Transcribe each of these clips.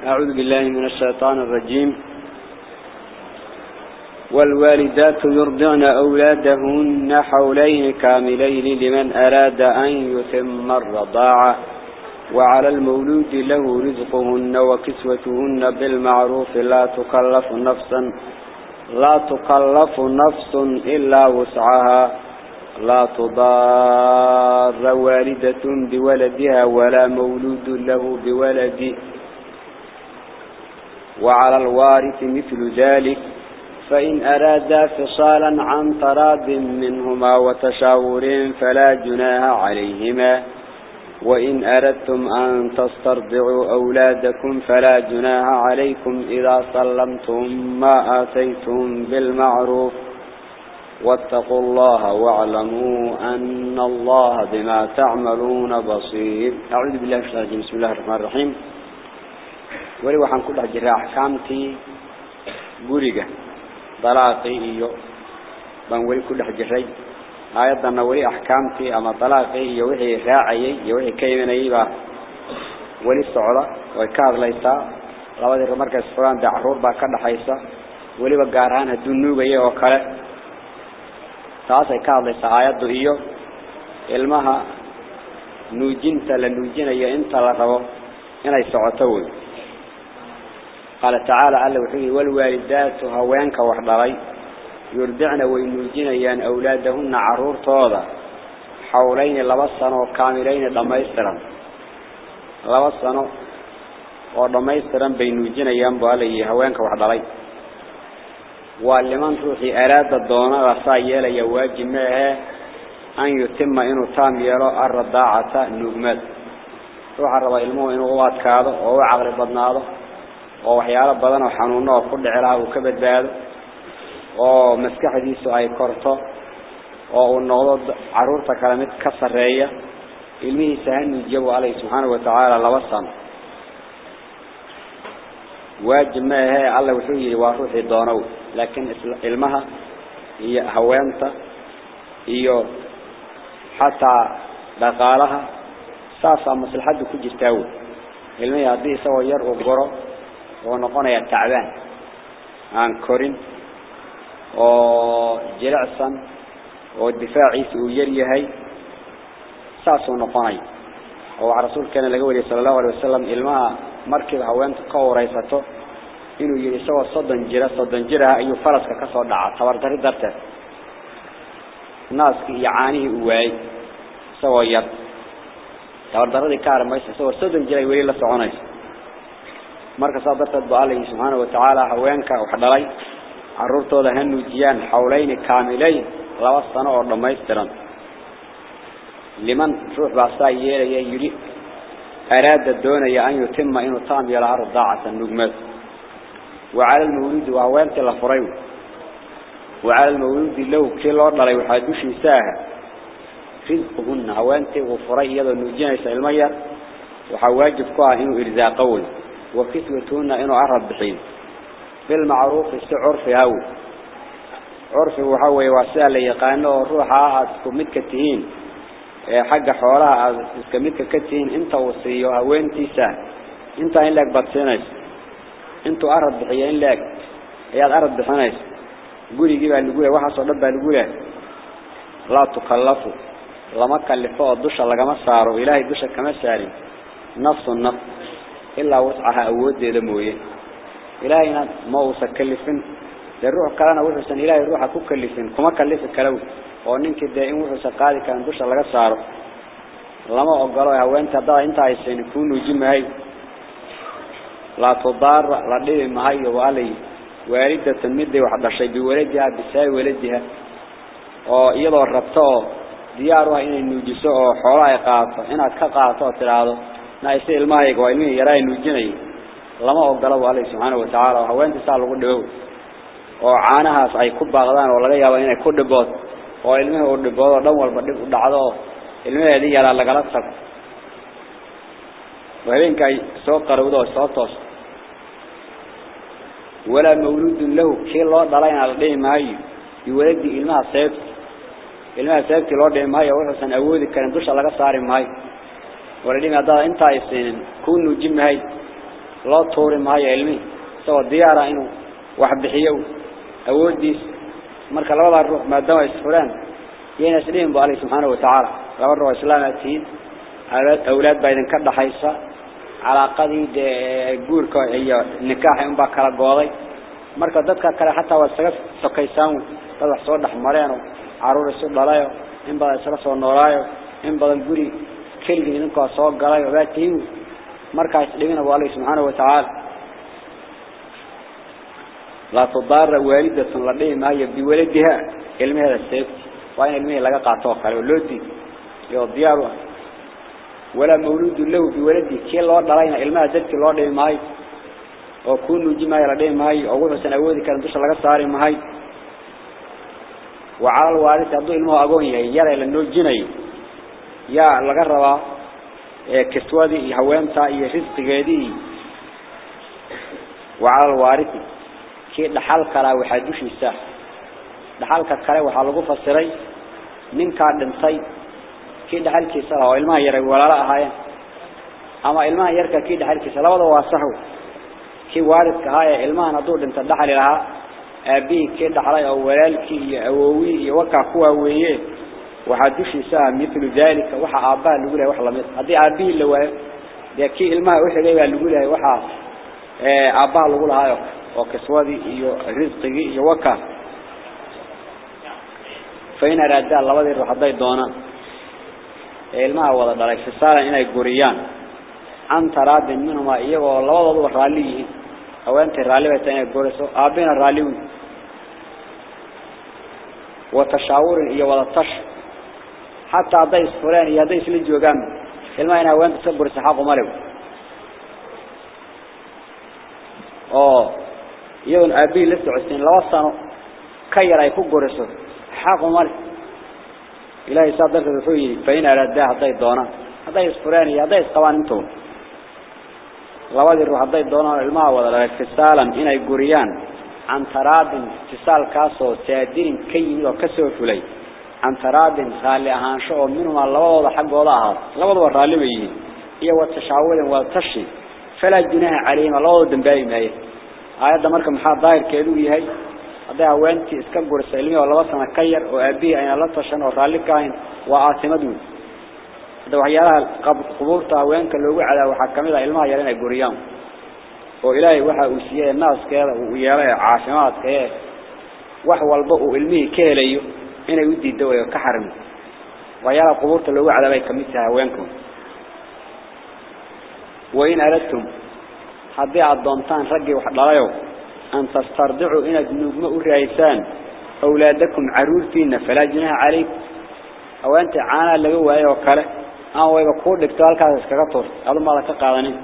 أعوذ بالله من الشيطان الرجيم. والوالدات يرضعن أولادهن حولين كاملين لمن أراد أن يتم الرضاعة. وعلى المولود له رزقهن وكسوتهن بالمعروف. لا تكلف نفسا لا تكلف نفس إلا وسعها. لا تضار والدة بولدها ولا مولود له بولد وعلى الوارث مثل ذلك فإن أرادا فصالا عن تراض منهما وتشاور فلا جناها عليهما وإن أردتم أن تسترضعوا أولادكم فلا جناها عليكم إذا سلمتم ما آتيتم بالمعروف واتقوا الله واعلموا أن الله بما تعملون بصير. أعوذ بالله من بسم الله الرحمن الرحيم. weli waxaan ku dhex jiray axkaamtii guriga dalaaqii iyo baan weli ku dhex jiray. Aayaddanna weli axkaamtii ama dalaaqii iyo wixii raacayay iyo wixii ka imanayay baa weli socda way ka hadlaysaa. Labadii markay socdaan dee carruur baa ka dhexaysa weliba gaar ahaan hadduu nuugaya oo kale. Taasay ka hadlaysaa aayaddu iyo ilmaha nuujinta la nuujinayo inta la rabo inay socoto wey قال تعالى على وحيه والوالدات هوانك وحضري يردعن وينوجين يان يعني أولادهن عرور طوضة. حولين لبصنا وكاملين دميسرا لبصنا ودميسرا بينوجين يان يعني بوالي هوانك وحضري ولمن تروحي أراد الدونة رسائل يواج معها أن يتم إنه تام يرى الرضاعة نجمد روح الرضا المو إنه قوات كاده وهو عغري بدناده. وحياله بدنه وحنونه وكل علاقه وكبد باده ومسكح ديسو أي كرته والنغض عرورته كلمة كسرية علمه سهل يجيبه عليه سبحانه وتعالى لوصن واجب ما هي الله وحيه وروحي دونه لكن علمها هي هوانتا هي حتى دقالها ساسا مصلحة كجستاوي علمها هذه سوى ير وقرى ونقونا يتعبان عن كورين وجلعسا والدفاعي سويريهي ساسا نقونا وعلى رسول كان لقوله صلى الله عليه وسلم علمها مركب قوريسته inuu yiri isagoo soddon jira soddon jira ayuu faraska ka soo dhaca tabardari darteed naaskii iyo caanihii uu waayey isagoo yar tabardaradii ka harmaysa isagoo soddon jira ay weli la soconayso marka saa darteed ba alla subxaana watacaala haweenka wax dhalay caruurtooda ha nuujiyaan xawlayni kaamilayn laba sano oo dhammaystiran liman ruux baa saa yeelaya yidhi araada doonaya an yutima inuu taam yeelo ardaacata nugmad وعلى المولود وهوانت لفريو وعلى المولود له كل أرض وحادوش ساها رزقهن هوانت وفري يضا نوجين المية وحواجب كوها إنه إرزاقون وكسوتهن إنه عرب بحين. بالمعروف السعر في هو عرف وحوي وسهل يقانه روحها كمد كتهين حق حوالها كمد كتهين. إنت وصيه هوانتي سهل إنت إن لك بطسينيس إنتو أرد بحيين لك. إياد أرد بحنيس قولي جيبا نقوله وحصو دبا نقوله لا تكلفوا لما كلفوا الدشة لقما ساروا إلهي الدشة كما ساري. نفس النفس. إلا وسعها أود دي دموية إلهينا ما وسكلفين الروح كلانا وحسن إلهي روحا كلفين كما كلف الكلو وانك الدائم وحسن قادي كان دشة لقا ساروا لما أقلوا يا وانت دا انت عايزين يكونوا جمعي لا تضار لا دي مهي وعلي والدة مدي وحد شيء بولدها بساي ولدها oo iyadoo rabto diyaar u ah inay nuujiso oo xoolo ay qaato inaad ka qaato tiraado na isay ilmahayga waa ilmihi yaraa nuujinay lama ogolo walay subhanahu wa ta'ala haweenta saa lagu dhibo oo caanahaas ay ku baaqdaan oo laga yaabo inay ku dhibood oo ilmihi uu dhiboodo dhan walba dhib u dhacdo ilmaheedii yaraa lagala tago وهبينكاي سو قرودو سو توس ولا مولود له كي لو دلين على دين ماي يولد ilmaha sayf ilmaha sayfki loo dhigay maayo wuxuu awoodi karin dusha laga saari maayo hada inta ay seenin ku nuujin maayo لا طوري معي علمي. سوى ديارة إنه واحد بحيو. أوديس مركا لوضع الروح ما دوا يسفران. يين أسلين بألي سبحانه وتعالى. لو الروح إسلام أتين. أولاد بايدن كرد حيصة. على قديد جورك هي نكاح إن بكرة قاضي مركا دتك كلا حتى والسقف سكيسان طلع صور حمرين عرور السود لايو إن بدل سلسة والنورايو إن بدل جوري كل جنين كاسوق قلايو باتيو مركا إسلامنا بألي سبحانه وتعالى لا تضار والدة لديه ما هي بولدها علمها السيف وين علمها لقى قاطوه قال ولدي يا دياره ولا مولود له دلينا علمها dadki loo dhigay maay oo ku nuujimay la dhigay maay oo wuxuu san awoodi karin dusha laga saari maay وعلى الوارث haduu ilmuhu agoon yahay yare la nuujinay ya laga rabaa ee kiswadi iyo haweenta iyo risqigeedii وعلى الوارث kii dhaxal kala waxa dushiisa dhaxalka kale waxa lagu fasiray ninka dhintay kii dhaxalkiisa oo ilmaha yar walaala ahaayeen ama ilmaha yarka kii dhaxalkiisa labada waa sax kii waalidka ahaa ilmahan haduu dhinta dhaxal lahaa abi kii dhaxlay oo walaalkii iyo awoowi iyo waka kuwa weeye وحدش يساه مثل ذلك وح أبا اللي يقوله وح لم يستطيع أبي اللي هو لكن الماء وح اللي يقوله وح آه، أبا اللي يقوله هاي وكسوذي رزق يوكا فإن رجع الله ذي الروح ذي دونا. إيه، الماء ولا ذلك في السالة هنا يقريان أنت راد منهم أيه والله والله هو رالي. أو أنت رالي بتاعنا يقرسو أبينا راليون. وتشاور إيه ولا تشاور isfureen iyo hadday isla joogaan ilmaha in haweenta iska guriso xaqu male oo iyadoon aabihii la socodsiin laba sano ka yar ay ku guriso xaqu male ilaahay saa darteed wuxuu yidhi fain araadaa hadday doonaan hadday isfureen iyo hadday isqabaan intooda labadii ruux hadday doonaan ilmaha wada dhalay fisaalan inay guriyaan can taraadin fisaalkaasoo saadirin ka yimid oo ka soo fulay عن فراد صالحا شو منهم الله وضع حق وضعها الله وضع الرالبي هي والتشعول والتشي. فلا جناه عليهم الله وضع دنبائي مهي. آيات دا مركب محاط ضاير كيدو بيهي. هذا هو أنت اسكبر السلمي والله وصنا كير وأبيه أين الله تشعن وطالكاين وآثمدو هذا هو حيالها قبورتا وينك اللوغو على وحكم الله إلما يرين قريام وإلهي وحا أسيه الناس كيلا ويالي عاشمات كيلا. وحوالبقو إلمي كيليو. Inay u diido way ka xarmi. Waxyaalaha qubuurta loogu cadaabay kamid tahay haweenku. وإن أردتم هذي عدونتان رجي وحضلايو أن تسترضعوا إن نجمة الرئيسان أولادكم عرورتين فلا جناح عليكم أو أنت عانا لقوا أي وكالة أو يبقوا لك تالك هذا سكرتور هذا ما لك قادنين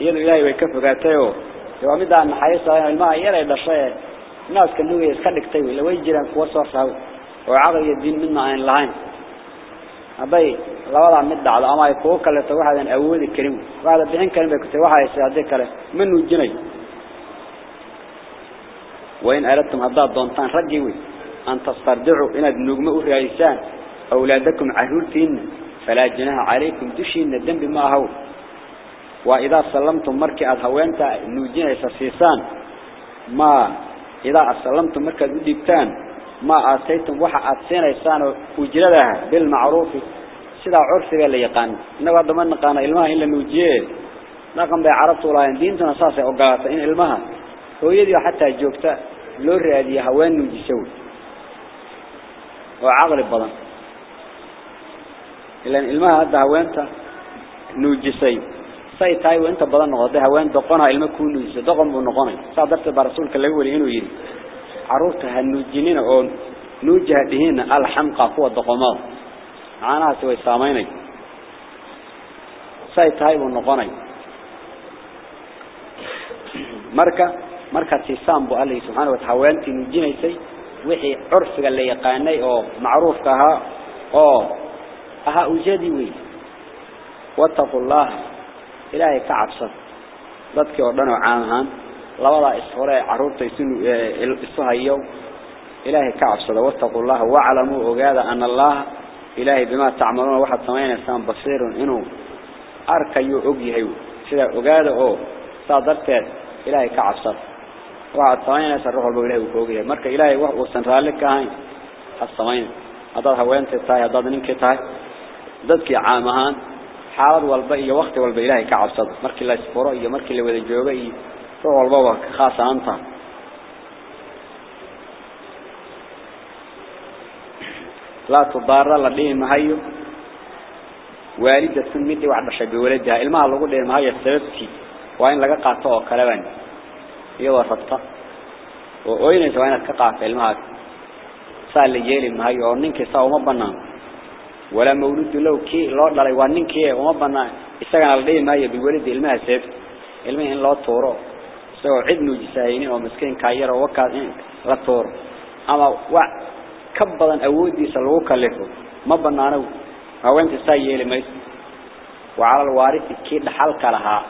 يدو إلهي ويكفوا قاتيو يبقى مدى أن حيثا الماء يرى إلا شيء الناس كانوا يسكرك تيوي لو يجران كواسوا سهو وعقل يدين منا عين لعين. أبي kuwa kale tahay waxaan awoodi karin waxa bixin karin bay ku tahay waxa ay saade kale ma nuujinay وين أردتم هذا دونتان رجيوي أن تصدعوا إن النجمة الرئيسان أولادكم عهولتين فلا جناح عليكم دشين الدم بما هو. وإذا سلمتم مركي الهوانت نوجين يسسيسان ما إذا أسلمتم مركز الدبتان ما أعطيتم وحا أعطينا إسانا وجلدها بالمعروف. سيدا عرفي اللي يقان. إنه قد من قانا إلمها إلا نوجيه. لقم بي عربت الله يندينتنا ساسي أقاطة إن إلمها. هو يديو حتى جوكتا. لور يديها وين نوجيشوه وعقل البضان إلا إلمها هده وينتا نوجيسيه haweenta nuujisay say tahay inta badan noqday haween doqona ilma ku nuujiso doqon buu noqonay saa darteed baa rasuulka laga weli inuu yiri caruurta ha nuujinina oo nuujaha dhihina alxamqa kuwa doqomada caanaha way saameynay say tahay buu noqonay marka marka tiisaan buu Allah subhanahu wa ta'ala haweentii nuujinaysay wixii curfiga إلهي كعبسط ضدك وردنوا عامهان لولا إصحراء عروب تيسنوا إصحى إيه، يوم إلهي كعبسط واتقوا الله واعلموا هكذا أن الله إلهي بما تعملون واحد ثمانية سام بصير إنه أركيو أجيهو سيدا أجاد أو صادرت إلهي كعبسط واحد ثمانية سنروح بإلهي وكوجيهو مركا إلهي وحسن رالك كهين حد ثمانية أضاد هوين تتاهي أضاد نينك ضدك عامهان xaalad walba iyo waqti walba ilaahay ka cabsado. Markii la isfuro iyo markii la wada joogo iyo ruux walba waa khaas khaasaanta laa tudaara la dhihi mahayo waalidatun mid dhiwac dhashay biwaladaha ilmaha lagu dhihi mahayo sababtii waa in laga qaato oo kale baan. Iyadoo rabta. Oo ooynaysa waa inaad ka qaato ilmahaas. Saa la yeeli mahayo oo ninkii saa uma banaan ولا مولود له كي لا uma banaan isagana la dhigi maayo biwalid ilmaha seef ilmaha in loo tooro soo cid nuujisayeen oo miskiin ka yar oo wakaad in la tooro ama wa ka badan awoodiisa lagu kalifo ma banaano haweenta saa yeeli mayso وعلى الوارث كي lahaa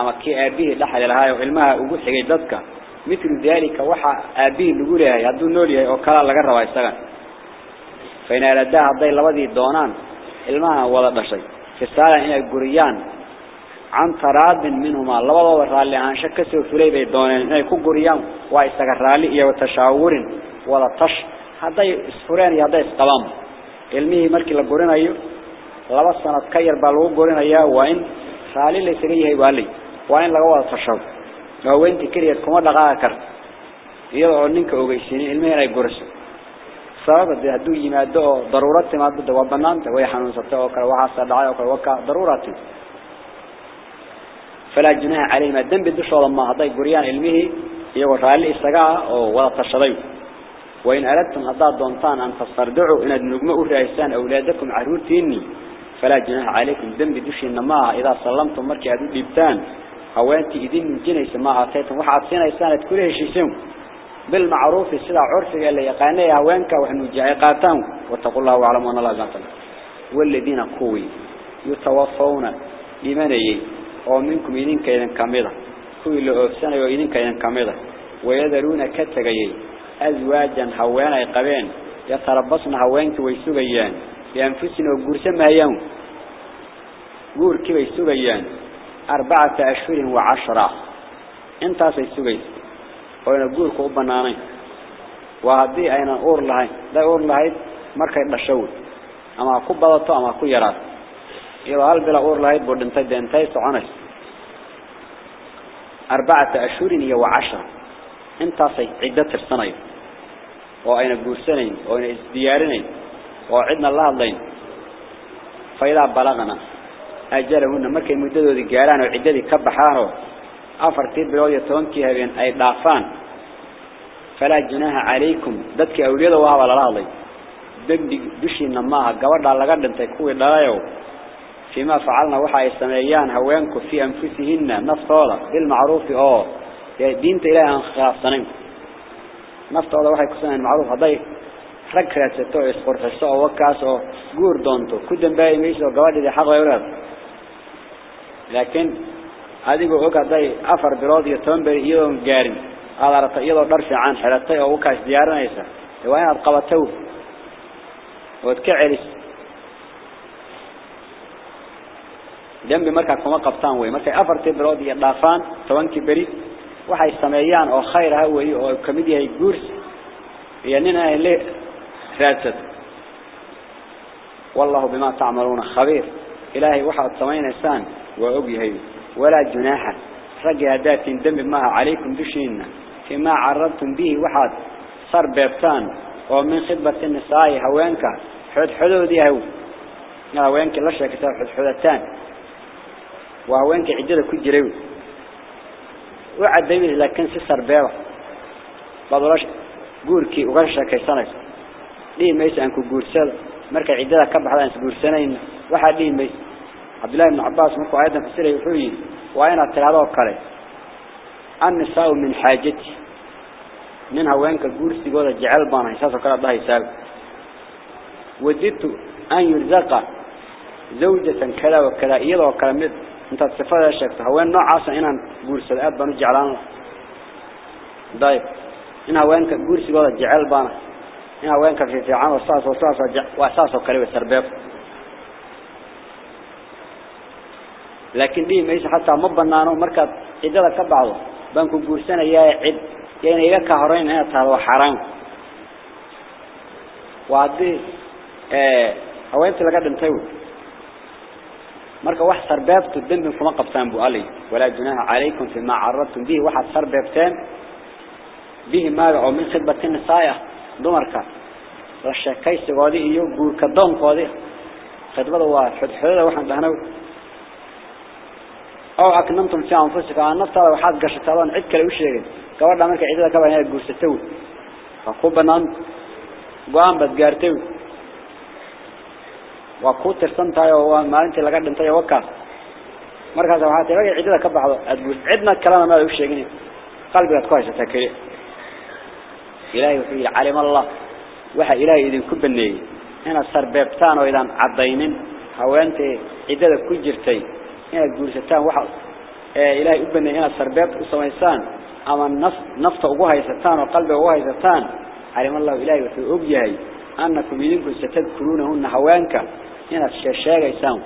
ama kii aabihi dhaxal lahaa oo ilmaha ugu xigay dadka mithlu dalika waxa aabihi lagu leeyahay haduu nool yahay oo kala laga rabaa isaga فإن أردها هذي لبدي دونان الماء ولا دشي فسالا إن الجريان عن تراد منهما لبضوا الرالي عن شك سوفلي بيدونان إن يكون جريان ويستقر رالي وتشاور ولا طش هذي إسفران هذي إسقلام علمه مركي لجرين أيو لبض سنة بالو جرين أياه وين رالي ليس ليه بالي وين لقوا تشاور لو أنت كريت كم دقائق كر يلا عنك أوجيسين علمه sabab haduu yimaado oo daruurad timaado waa banaanta way xanuunsatay oo kale waxa dhacay oo kale waka daruurati fala junaha alayma dambi dushooda ma haday guriyaan ilmihi iyagoo raali isaga oo wada tashaday وإن أردتم أضاء دونتان أن تصردعوا إن النجمة الرئيسان أولادكم عرورتيني فلا جناح عليكم ذنب دوشي النماء إذا سلمتم مركي أدو ديبتان هوانتي إذن من جنيس ما عطيتم سنة إسانة كله شيسون بالمعروف السلع عرفي اللي يقانيه هوانك وحنو جايقاتان واتقوا الله وعلموا أن الله قاتل. والذين قوي يتوفون لمني ومنكم إذن كيدن كاملة كوي اللي أفسان وإذن كيدن كاملة ويذرون كتغيي. أزواجا هوانا يقبين يتربصن هوانك ويسوغيان. بأنفسنا وقرسا مهيان قور كيف يسوغيان. أربعة أشهر وعشرة. انت سيسوغيس وإن قور كوب بنانين وهذه أين أور لهاي؟ دا أور لهاي مركا يبشول أما أكو بضطو أما أكو يرات إذا هل بلا أور لهاي بودنتي دينتي سعنس أربعة أشهر وعشرة. إنت سيعدة السنة. وأين قرسنين وأين ازديارنين وعدنا الله اللين. فإذا بلغنا أجلهن مركي مددو ذي قاران وعددي كبحانو أفرتي بلوية تونكي هبين أي ضعفان فلا جناها عليكم. ذاتك أولياء وهو الله دب دشي نماها قورد على قدن تكوي دلايو. فيما فعلنا وحا يستمعيان هوانكو في أنفسهن نفطولا بالمعروف أوه دينت إلهي أنخاصنين naftooda waxay ku sameeyeen macruuf haday rag raadsato oo isqorxiso oo wakaas oo guur doonto ku dambaayay meesha gabadhii xaq ay leedahay laakiin adigoo og haday afar bilood iyo toban beri iyadoo gaarin aad aragtay iyadoo dhar fiican xiratay oo wakaas diyaarinaysa waa inaad qabato oo ka celis dambi marka kuma qabtaan way markay afartii bilood iyo dhaafaan tobankii beri waxay sameeyaan oo khayr ah weey oo kamid yahay guurs iyo nin ay le raadsad wallahu bima ta'maluna khabir ilaahi waxa sameeynaysan waa og yahay ولا جناحا رجع ذات دم ما عليكم بشين فيما عرضتم به واحد. صار بيبتان. ومن خطبة النساء هوانك. حد حدود هو. هوانك لشه كتاب حد حدتان وهوانك عجلة كجريو وعد دميه لكن سيصر بيبا بعض الله قولك وغرشة كيسانك. ليه ميس أنكو قول سيد مركا عجلة كبه حدا انس قول سنين واحد ليه ميس عبد الله بن عباس أيضا في السيرة يحوي وأين التلالة وكله النساء من حاجتي منها وينك جورسي قول الجعل بانا يساسا كلا الله يسال وددت أن يرزق زوجة كذا وكذا إيضا وكذا مد انت الصفات شكتها وين نوع عاصا إنان قرس الأب بانو جعلان دايب إنها وين كقرس قوة جعل بانا إنها وين كفي في عام وصاص وصاص وأساس لكن دي ميس حتى مبنانو مركب عدلا كبعض بانكو قرسان ايا عد يعني يا كهرين يا تهلو حرام. وعدي آه، أو أنت لقد انتهو. مركب واحد سربابت تدم في مقب سامبو علي. ولا جناها عليكم فيما عرضتم به. واحد سربابتان به ما أو من خدمة النصايا دو مركز رشاكيس قوضي ايو قوضي قوضي خدمة واحد حد حدد واحد بهنو. Oo aknantum fi anfusikum an naftada waxaad gashataan cid kale u sheegay gabadha marka cidada ka baa guursato ku banaan go'aan bad gaartay waa ku tirsan tahay oo waa maalintii laga dhintay waka markaas waxa tirada cidada ka baxdo adbuus cidna kalena ma u sheegin qalbiga ku haysta kaliya ilaahay wuxuu yiri calim allah waxa ilaahay idin ku baneeyay inaad sarbeebtaan oo idan إن الجورس تان واحد إيه، إلى ابن هنا سربات وسويسان. أما نف نفط أبوها يستان وقلب أبوها يستان. علم الله إلى في أبيه أنكم يدكم ستذكرونه النهوانك هنا الشاشاج يسام.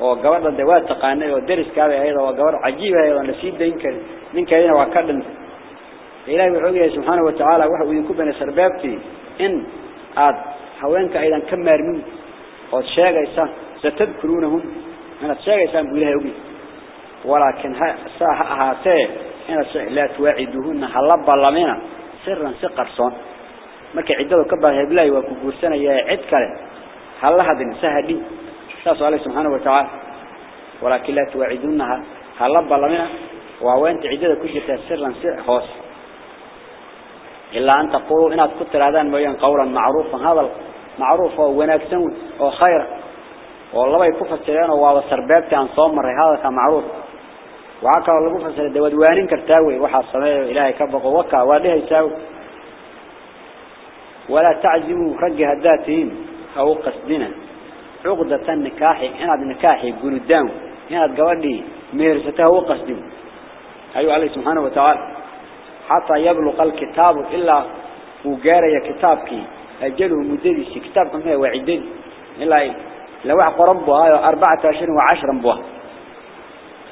وجوار الدوات تقانة ودرس كابي أيضا وجوار عجيب أيضا نسيت دينك من كين وكلم إلى أبوه سبحانه وتعالى واحد ينكبنا سرباتي إن عاد هوانك أيضا كم مرمي والشاشاج يسام. Sheegaysaan buu ilaahay ogi walaakin ha saa ha ahaatee inaad laa tuwaaciduhunna hala ballamina siran si qarsoon markay ciddadu ka baa heblay waa ku guursanaya cid kale halla hadin sahadi saas Allah subhanahu wa ta'ala walakin la tu'idunha halla balamina wa wanta ciddada ku jirta sirran sir hoos illa an taqulu inaad ku tiraadaan mooyaan qawlan ma'ruufan hadal ma'ruuf oo wanaagsan oo khayr waa sarbaabta aan soo maray hadalka ma'ruuf waxa kale lagu fasiray dawad waanin kartaa way waxa sameeyo ilaahay ka baqo waka waa dhihaysaa ولا تعزموا رجع هداتين أو قصدنا عقدة النكاح هذا النكاح يقول الدام إن هذا قوادي مهرسته هو قصدنا أيها الله سبحانه وتعالى حتى يبلغ الكتاب إلا وقاري كتابك أجله مدرس كتابكم هي وعدد إلا لو أحق ربها أربعة عشر وعشرا بها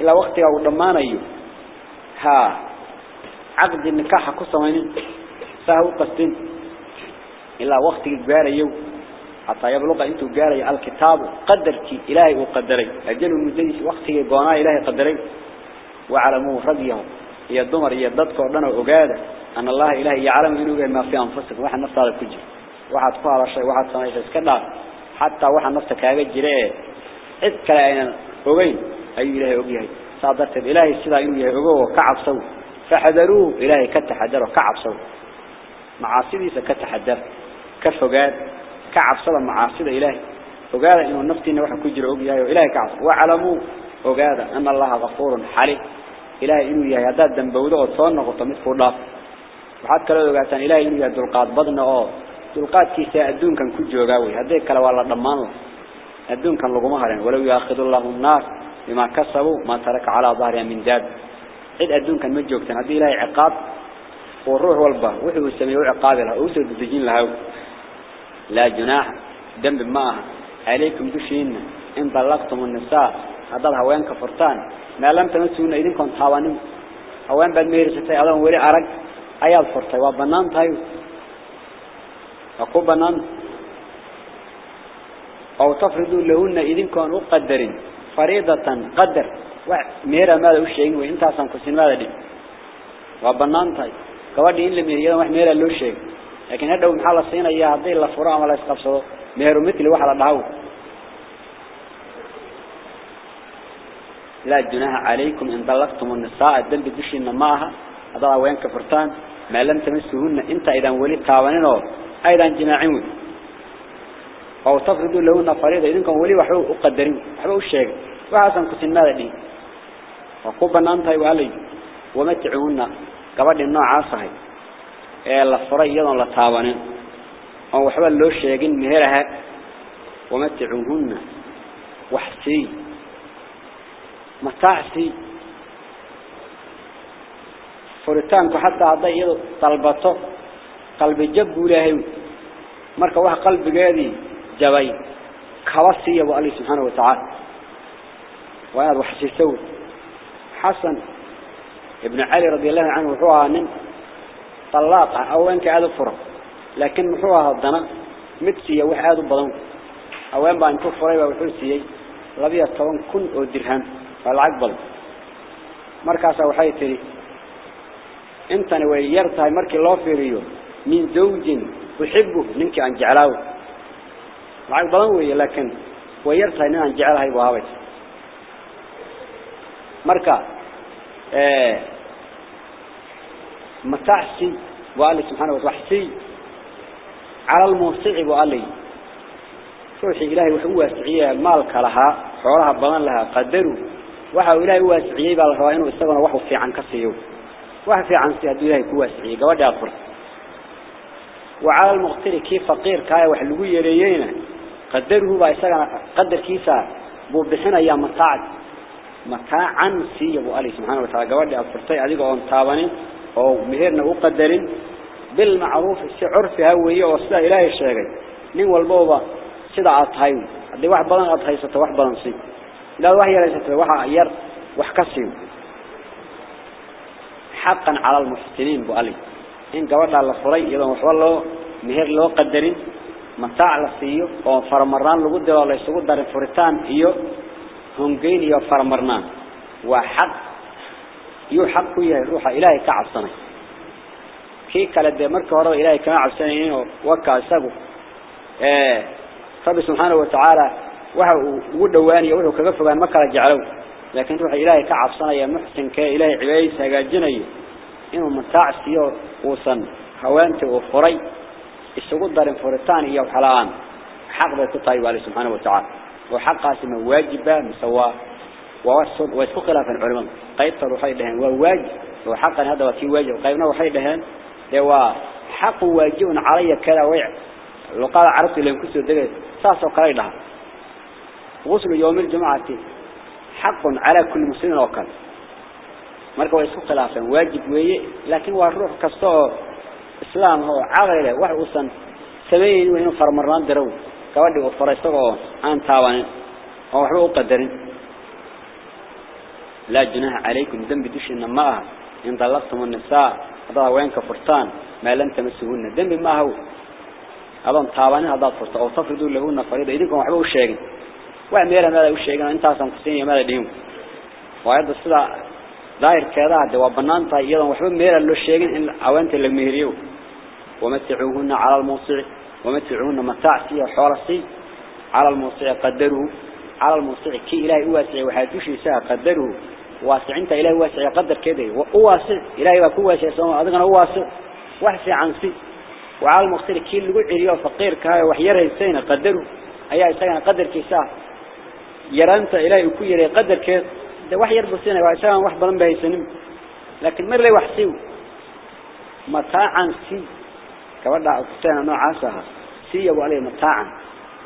إلا وقتها ودمانا أيها ها عقد النكاح كسوين سهو قصدنا إلا وقت جاري حتى يبلغ أنت جاري الكتاب قدرك إلهي وقدري. أجل المدرس وقت جانا إلهي قدري. وعلموه رضيه هي الدمر هي الضدك ودنا وجاده أن الله إلهي يعلم إنه ما في أنفسك. واحد نفس هذا كجي واحد فعل شيء واحد صنع شيء كذا حتى واحد نفسك هذا جريه إذ كلا وين أي إلهي وجهه صادرت الإلهي السلا إنه يهوه كعب سو. فحذروه إلهي كتحذره كعب سو. سكتحذر. كفجاد كعب صلا معاصي إلهي. وقال إنه النفتي وحى كجر أبيها وإلهي كعب وعلموا وقال أن الله غفور حليم. إلهي إنه يهي هذا الدنبودة وصلنا قطمت فرداف وحد كلا أن إلهي إنه يدلقات بدنا أو دلقات كيسا أدون كان كجر قاوي هذا كلا والله ضمان له أدون كان لقمهرين ولو يأخذ الله الناس بما كسبوا ما ترك على ظهرها من داب عد أدون كان مجوكتن هذا إلهي عقاب والروح والبه وحي السميع عقابها أوسد الدجين لها لا جناح ذنب معها عليكم دشين إن طلقتم النساء هذا هوان كفرتان ما لم تمسون إذنكم حوانين هوان بعد ميرستي ألم ولي عرق أيال فرتي وبنان تايو أقول بنان أو تفرضوا لهن إذنكم أقدرين فريضة قدر. ميرا ماذا وشيء وإنت أصلا كسين ماذا دي وبنان تايو كوادي إن لم يريد واحد ميرا لو شيء. لكن هذا محل الصينة يا هذي الله فراء ولا يسقفصه مهر مثل واحد الدعوة لا جناح عليكم إن طلقتم النساء. الذنب دشين معها هذا وين كفرتان. ما لم تمسهن إنت إذا ولي قاوانين أيضا جماعين أو تفرضوا لهن فريضة إذن كان ولي وحبوا أقدرين وحبوا الشيء وحسن كسن ماذا دي وقوبا أنت وعلي ومتعوهن قبل النوع عاصحي ee la furay iyadoo la taabanin oo waxba loo sheegin meeraha wamaticuhunna waxsi mataacsi furitaanku xataa buu ilaahay marka wax qalbigeedii jabay kaba siiya bu alla subxaana wa tacaala وأنا وحسيسو حسن ابن علي رضي الله عنه وحوها نم طلاقة أو أنك هذا فرق. لكن وحوها الضنا متسية وحاد بضم أو أن بأن كفري وحسية لبي الطوان كن أو درهم. فالعقبل مركز وحي تري. انتني ويرتها مركي الله في من زوج يحبه منك عن laakiin way yar tahay inaan jecelahay buu habay marka ee mataasi wali subhanahu wa ta'ala على الموسع وقال روحي إلهي وحو واسعية مالك لها حولها بضان لها قدروا وحو إلهي واسعية بالروايين واستغنى وحو في عن كسيو. وحو في عن سيادو إلهي كواسعية قواد أفر وعلى المغتر كيف فقير كايا وحلوية ليينا قدره با اسغنا قدر كيسا بو بخنا يا متاع متاعا سي أبو علي سبحانه وتعالى غوادي افرتي اديغو اون تابانين أو مهرنا أو قدرين. بالمعروف الشعر في هويه وصلا إلهي شيغي نين والبوبا wax badan aad haysato wax badan si ila wax yar haysato waxa yar wax ka sii حقا على المحسنين بو علي. إن قبرنا على فري يلا وحوله مهر له قدرين متاع لصيو أو فرمران لقد دوا الله سقط دار فرتان هيو هم يا فرمران واحد يحق ويا روح إلهي كعصنا كي كلا دمر كهرو إلهي كعصنا وكاسبو إيه رب سبحانه وتعالى وهو ودوان يقول كذب فما كرجعوا لكن روح إلهي كعصنا يا محسن كإلهي عبيس هجاجنا إنه متاع سيور قوصا حوانته وفري. السقدر الفريطان إياه حلان حق ذات الطيب عليه سبحانه وتعالى. وحق اسمه واجبه مسواه ووصل ويسوق خلاف العلماء. قيب تروحي لهم وواجب. وحقا هذا وفي واجب. وقيبنا وحي لهم هو حق واجب علي كذا ويع. وقال عرفتي لهم كسر دقيقة ساسوا قرأي لها. غسل يوم الجمعة حق على كل مسلم وكذا marka way isku khilaafeen waajib weeye laakiin waa ruux kasto oo islaam oo caqli wax uusan sameeyay inuu farmarnaan daro gabadhi uu faray isagoo aan taawanin oo waxba u qadarin la junaha alaykum dambi dushina ma in dalaqtum an-nisaa hada weenka furtaan ma lan tamasuhunna dambi ma hawo adan taawanin hada furta oo tafridu lahunna farida idinkum waxba u sheegin waa meelan hada u sheegin intaasan ku siinaya ma dhiin waayada ظاهر كذا ده وبنان طيب يلا وحبا ميرا لو شيغن ان اوانت لمهريو ومتعوهن على الموصع ومتعوهن متاع سي حورسي على الموصع قدره على الموصع كي الهي واسع وحادوشي سا قدره واسع انت الهي واسع قدر كده وواسع الهي با كواسع سو ادغنا واسع عن سي وعلى المختار كي لو عريو فقير كاي وحير هيسين قدره ايا اسغنا قدر كيسا يرانت الهي كو يري قدر كده ده واحد يربو وعشان واحد بلن بهي سنم لكن مر لي وحسيو مطاعا سي كوالا عكسانا نوع عاسها. سي وعليه مطاعا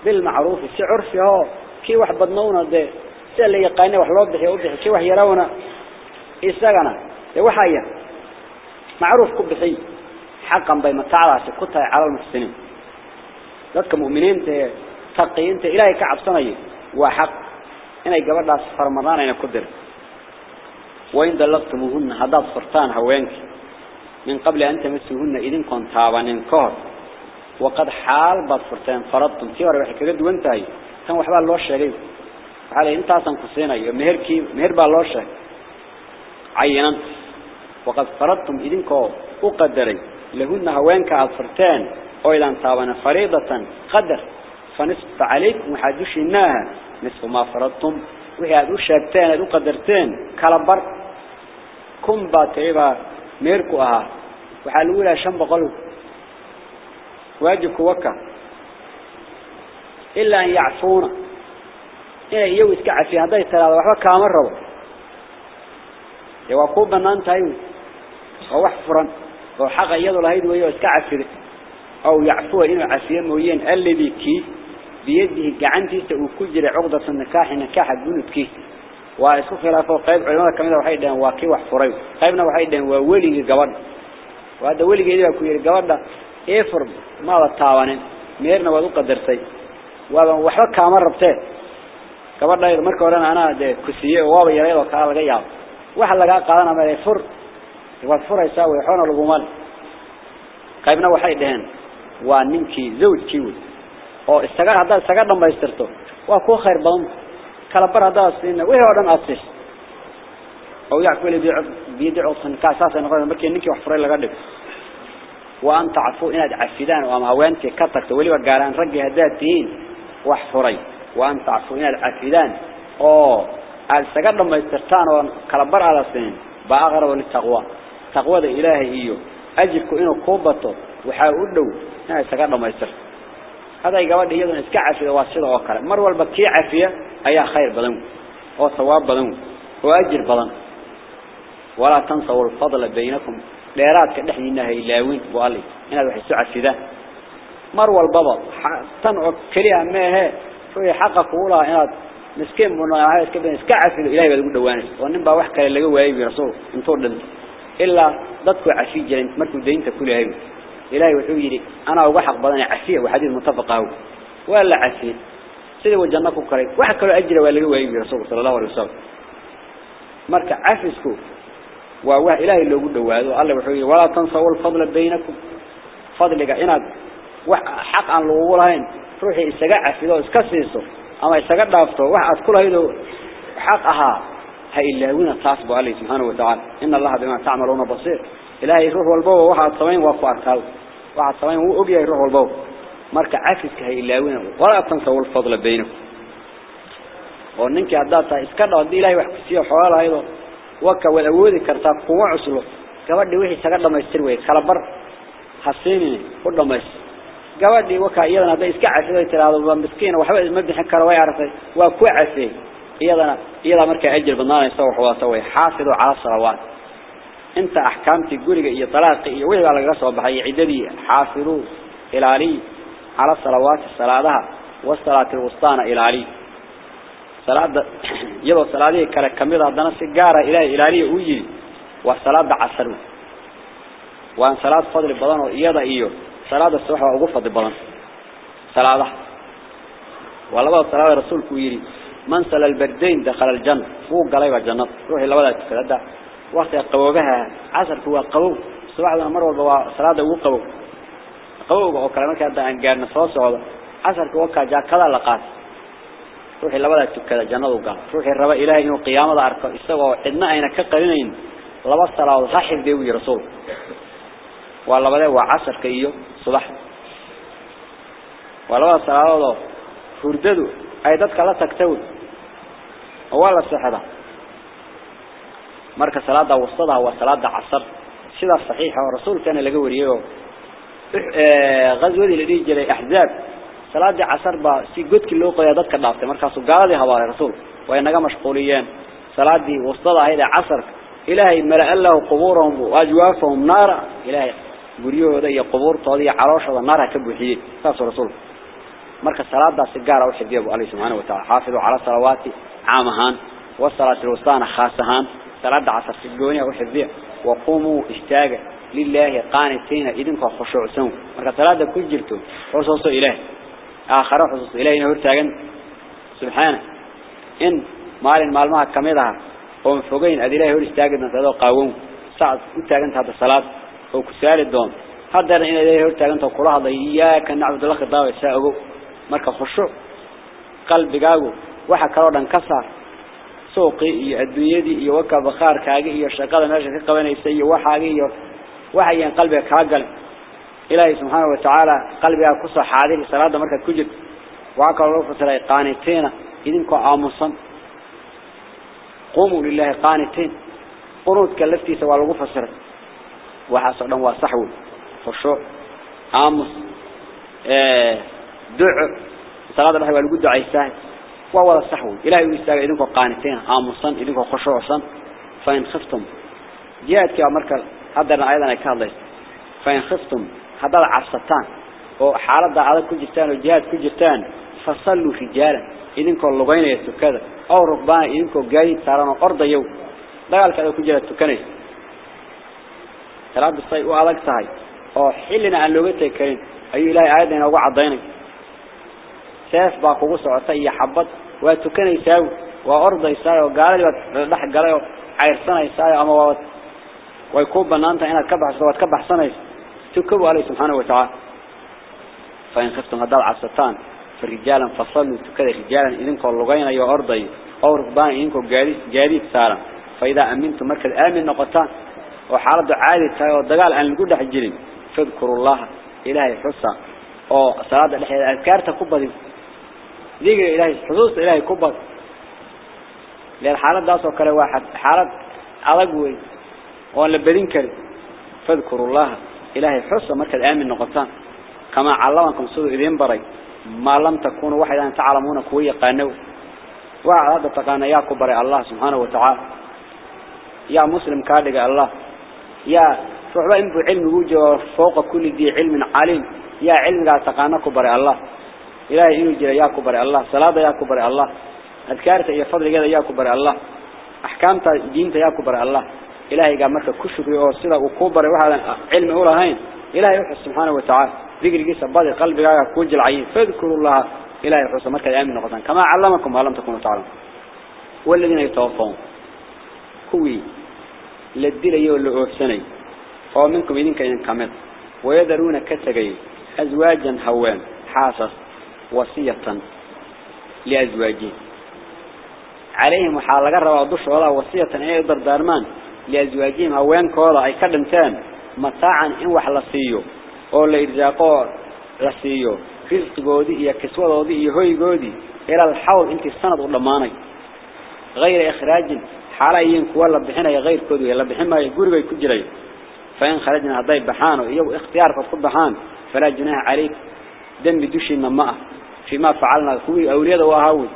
بالمعروف سي عرفي هو. كي واحد بدنونا ده. سي اللي يقاينا واحد لوضحي وضحي كي واحد يرونا إيساقنا. ده وحايا معروف كبسي حقا بي مطاعا سي قطة على المحسنين. لدك مؤمنين تقي انت إلهي كعب صنعي. وحق xaq inay gabadhaas farmaraan ayna ku dir وإن دلقتموهن هذا فرطان هوانك من قبل أن تمسوهن إذن كنت تابانين كهر. وقد حال بad فرطان فرضتم تيور وحي كقد وانتهي. كان وحبا الله الشيء حالي إنت أصلا كسينا مهركي مهر با الله الشيء عينا. وقد فرضتم إذن كو أقدري. لهن هوانك الفرطان وإذا تابانا فريضة. قدر. فنصف عليكم وحادوش إناها نصف ما فرضتم. وهي أدو شاكتين أدو قدرتين. كالبر. كم باتعبا ميركو أها. وحالولا شنب قلو واجبك وكا. إلا أن يعفونا. إلا يو إسكع في هذا الثلاثة وحبا كامر ربا يوقوب بنان تايو. ووحفرا وحقا يدو لهيد ويو إسكع في أو يعفوه إنه عفيا مويين. الذي كي بيده قعنتيسا وكجر عقدة النكاح نكاح بنودكي واسكو خلافه قيب علماء كميدا dhahan waa kii wax furay qaybna waxay dhahan waa weliga gabadh waada weligeedii ku yiri gabadha eefur ma la taawanin meerna waad u qadartay waaba waxba kaama rabtee gabadha marka horena anaa de ku siiyay oo waaba yareed oo kala laga yaabo waxa laga qaadana ma oo isaga hadda isaga dhamaystirto waa ku khayr badan kala bar hadda siina wixii oo dhan aadsis oo yaa kule biidco san ka saas noqon markii ninkii wax furay laga dhigo wa anta afu inaad afidaan oo ama haweentii ka tagto waliba gaaraan raggi haddaad tihiin wax furay wa anta afu inaad afidaan oo aad isaga dhamaystirtaan oo kala bar aad siin baa aqrab litaqwa taqwada ilaahay iyo ajirku inuu ku waxa u dhow inaad isaga dhamaystirto هذا جواد يدنا إسكع في واسطة أخرى مر والبكي عفية أي خير بدن أو ثواب بدن وأجر بدن ولا تنسوا الفضل بينكم. ليرات كنحن إنها إلاوين وقالي هنا بحسوا عفيدة مر والبابا تنعق كريها ما هي. شوية حقك ولا هنا مسكين من هاي كبين إسكع في إلهي بدو دوانس ونبى وحكي اللي جوا يبي رسول. انتور دنت. إلا ضدك عفية جلنت. مركو دينت كل هاي إلهي وحيري أنا أقول حق بدني عفية وحديث متفق هو ولا عفية سيدي وجنكم كريم. واحد كله أجر ولا هو يبي رسول صلى الله عليه وسلم. مرك عفسكو. وهو إلهي اللي يقول دواد الله وحيري ولا تنسوا الفضل بينكم. فضلك إناد حق عن الأولين روحي استجع عفية واسكسيسو أما استجع دافته واحد كل هيدو حقها هاي إلا وين تصبوا عليه سبحانه وتعالى. إن الله بما تعملون بصير. إلهي روح والبو واحد صمين وفار كال واحد صمين هو أجي روح والبو مرك عكس كهي إلاوين ولا تنسوا الفضل بينكم وننك عداتا إسكاد عدي إلهي وحكسيه حوالا أيضا. وكا والأودي كرتاب قوة عسلو قبل وحي سقاد لما يستروي كالبر حسيني كل لما يستر قبل وكا إيضا هذا إسكاد عسلو ترى مسكين. وحبا مبدي حكا رواي عرفي وكو عسي. إيضا إيضا مركا أجل بنانا يسوي حواسوي حافظوا على الصلوات انت احكام تقولك إيه طلاق إيه ويه على قرصة وبهاي عددية. حافظوا إلى علي على الصلوات الصلاة ده والصلاة الوسطانة إلى علي صلاة يلو صلاة ديه كالك كميضة دانا سجارة إلى علي ويه والصلاة ده عسلو وان صلاة فضل البضان إيه ده إيه صلاة السوحة وقفة البضان صلاة. ده والله صلاة رسولك ويري من صلى البردين دخل الجنة. فوق قليبة الجنة. روح روحي لبدا تفلده وقت قوبها عصر هو قوب صباحنا مر والبوا صلاة هو قوب قوب أو كلامك هذا عن جارنا صوص هذا عصر هو كجا كذا لقات روح الله ولا تكذا جنة وقال. روح الرب إلهي إنه قيامة أرك استوى. إدنا أين كقرنين. لبى الصلاة صحيح ديوي رسول والله بدأ وعصر كيو صباح والله الصلاة الله فرددوا أيضا كلا تكتود ولا الصحة marka salaada wasada waa salaada casr sida saxiixa oo rasuulkana laga wariyo ee la dhigi jiray ahzaab salaada casr ba si godki loo qoyaa dadka dhaaftay markaas uu gaaladii hawaaray rasuul way naga mashquuliyeen salaadii wasada ahayd casr ilaahay mala allahu quburahum wa ajwafahum nara ilaahay guriyahooda iyo qubuurtooda iyo calooshooda naara ka buuxiyay saas rasuul marka salaada si gaar ah u xifdiyo Allah subhanahu wa ta'ala xaafidu ala salawaati caamahan wa salaatul wustana khaasahan صلاة عصر سجونية وحفظية وقوموا اشتاقا لله قانتين إذنكم خشوع سنو. مركا صلاة كل جلتو. حصوص إله آخر حصوص إله إنه ارتاقا سبحانه. إن مال مال ما كميدها. ومن فوقين أدي الله ارتاقا نتدو قاوم. سعد ارتاقا هذا الصلاة. وكسال الدون هذا إن إله ارتاقا تقولها هذا إياك نعبد الله خطاب الساقو مركا خشوع. قلب قاقو. waxa kala dhan ka saar suuqii iyo adduunyadii iyo waka bakhaarkaaga iyo shaqada meesha ka qabanaysa iyo waxaaga iyo waxayeen qalbiga ka gal ilaahay subhanahu wa ta'ala qalbiga ku soo xaadir salaada marka ku jirto waxa kale loo fasiray qaanitina idinko aamusan qumu lillahi qaanitin qunudka laftiisa waa lagu fasiray waxa soo dhan waa وهو الصحو إلهي ويستاق إذنكو قانتين آمصا إذنكو خشوعصا فإن خفتم يا مركز هذا أيضا يكاد فإن خفتم هذا عصتان وحالة هذا كجرتان وجهاد كجرتان فصلوا في جالا إذنكو اللغين يستكذا أو ركبان إذنكو قايد سارانا أرض يوم لا قال كذا كجرت تكنيس ثلاث بالصيء وألق تهي وحلنا أن لغتك كريم. أي إلهي أيضا ينوع عضينك سيف باقو سعطي حبط وتكنيساو وأرضيساو وقال لي لح قالوا عيرسانيساو أما وات ويكون بنانتا إنك كبح سوات كبح سنيس تكبوا عليه سبحانه وتعالى فإن خفتم هذا العصتان فرجالا فصلوا تكذا رجالا إذنكم اللغين أيها أرضي أو ركبان إذنكم جاريد سارا فإذا أمنتم مركز آمن نقطان وحالة عادي تاي والدقال أن نقول حجرين فاذكروا الله إلهي حصة أو صلاة الحياة أذكار تكبر ذكر إلهي حصوص إلهي كبر. لأن حالة داس وكلا واحد حالة ألقوي وأن لبدين كري. فاذكروا الله إلهي حصة مركز آمن نقطان. كما علمكم سوء إذين بري. ما لم تكونوا واحدا تعلمون كوية قانو. وهذا تقانا يا كبر الله سبحانه وتعالى. يا مسلم كادق الله. يا فعلا إنبو علم وجه فوق كل ذي علم عليم. يا علم قال تقانا كبر الله. إلهي إنو جرى يا كبر الله صلاة يا كبر الله أذكارت يا فضل كذا يا كبر الله أحكامت دينت يا كبر الله. إلهي قال مركا كشف يوصل وكبر وهذا علم أولا هين. إلهي يحس سبحانه وتعالى ذكر جيسا بدي قلبك كوج العين فاذكروا الله. إلهي يحس مركا يأمن نقطان كما علمكم ما تكونوا تعلمون. والذين يتوفون. كوي. للدل يولي أوفسني أو منكم إذن كامل. ويذرون كتغي. أزواجا هوان. حاسس. وصية لأزواجين عليهم حالة قرر وضش ولا وصية أيضا دارمان لأزواجهم. هوان كولا أي كدمتان متاعا إن وحلصيو أو لإرزاقو لسيو رزق قودي إيا كسوة قودي إيا هوي قودي. إلى الحول انت السند واللماني غير إخراج حاليين كوالا بحنا غير كودي. يلا بحنا يقول يكون جري فإن خرجنا هذي بحان ويو اختيار فقد بحان. فلا جناح عليك. دم بدوش النماء فيما فعلنا كوي أولياء وهاوي.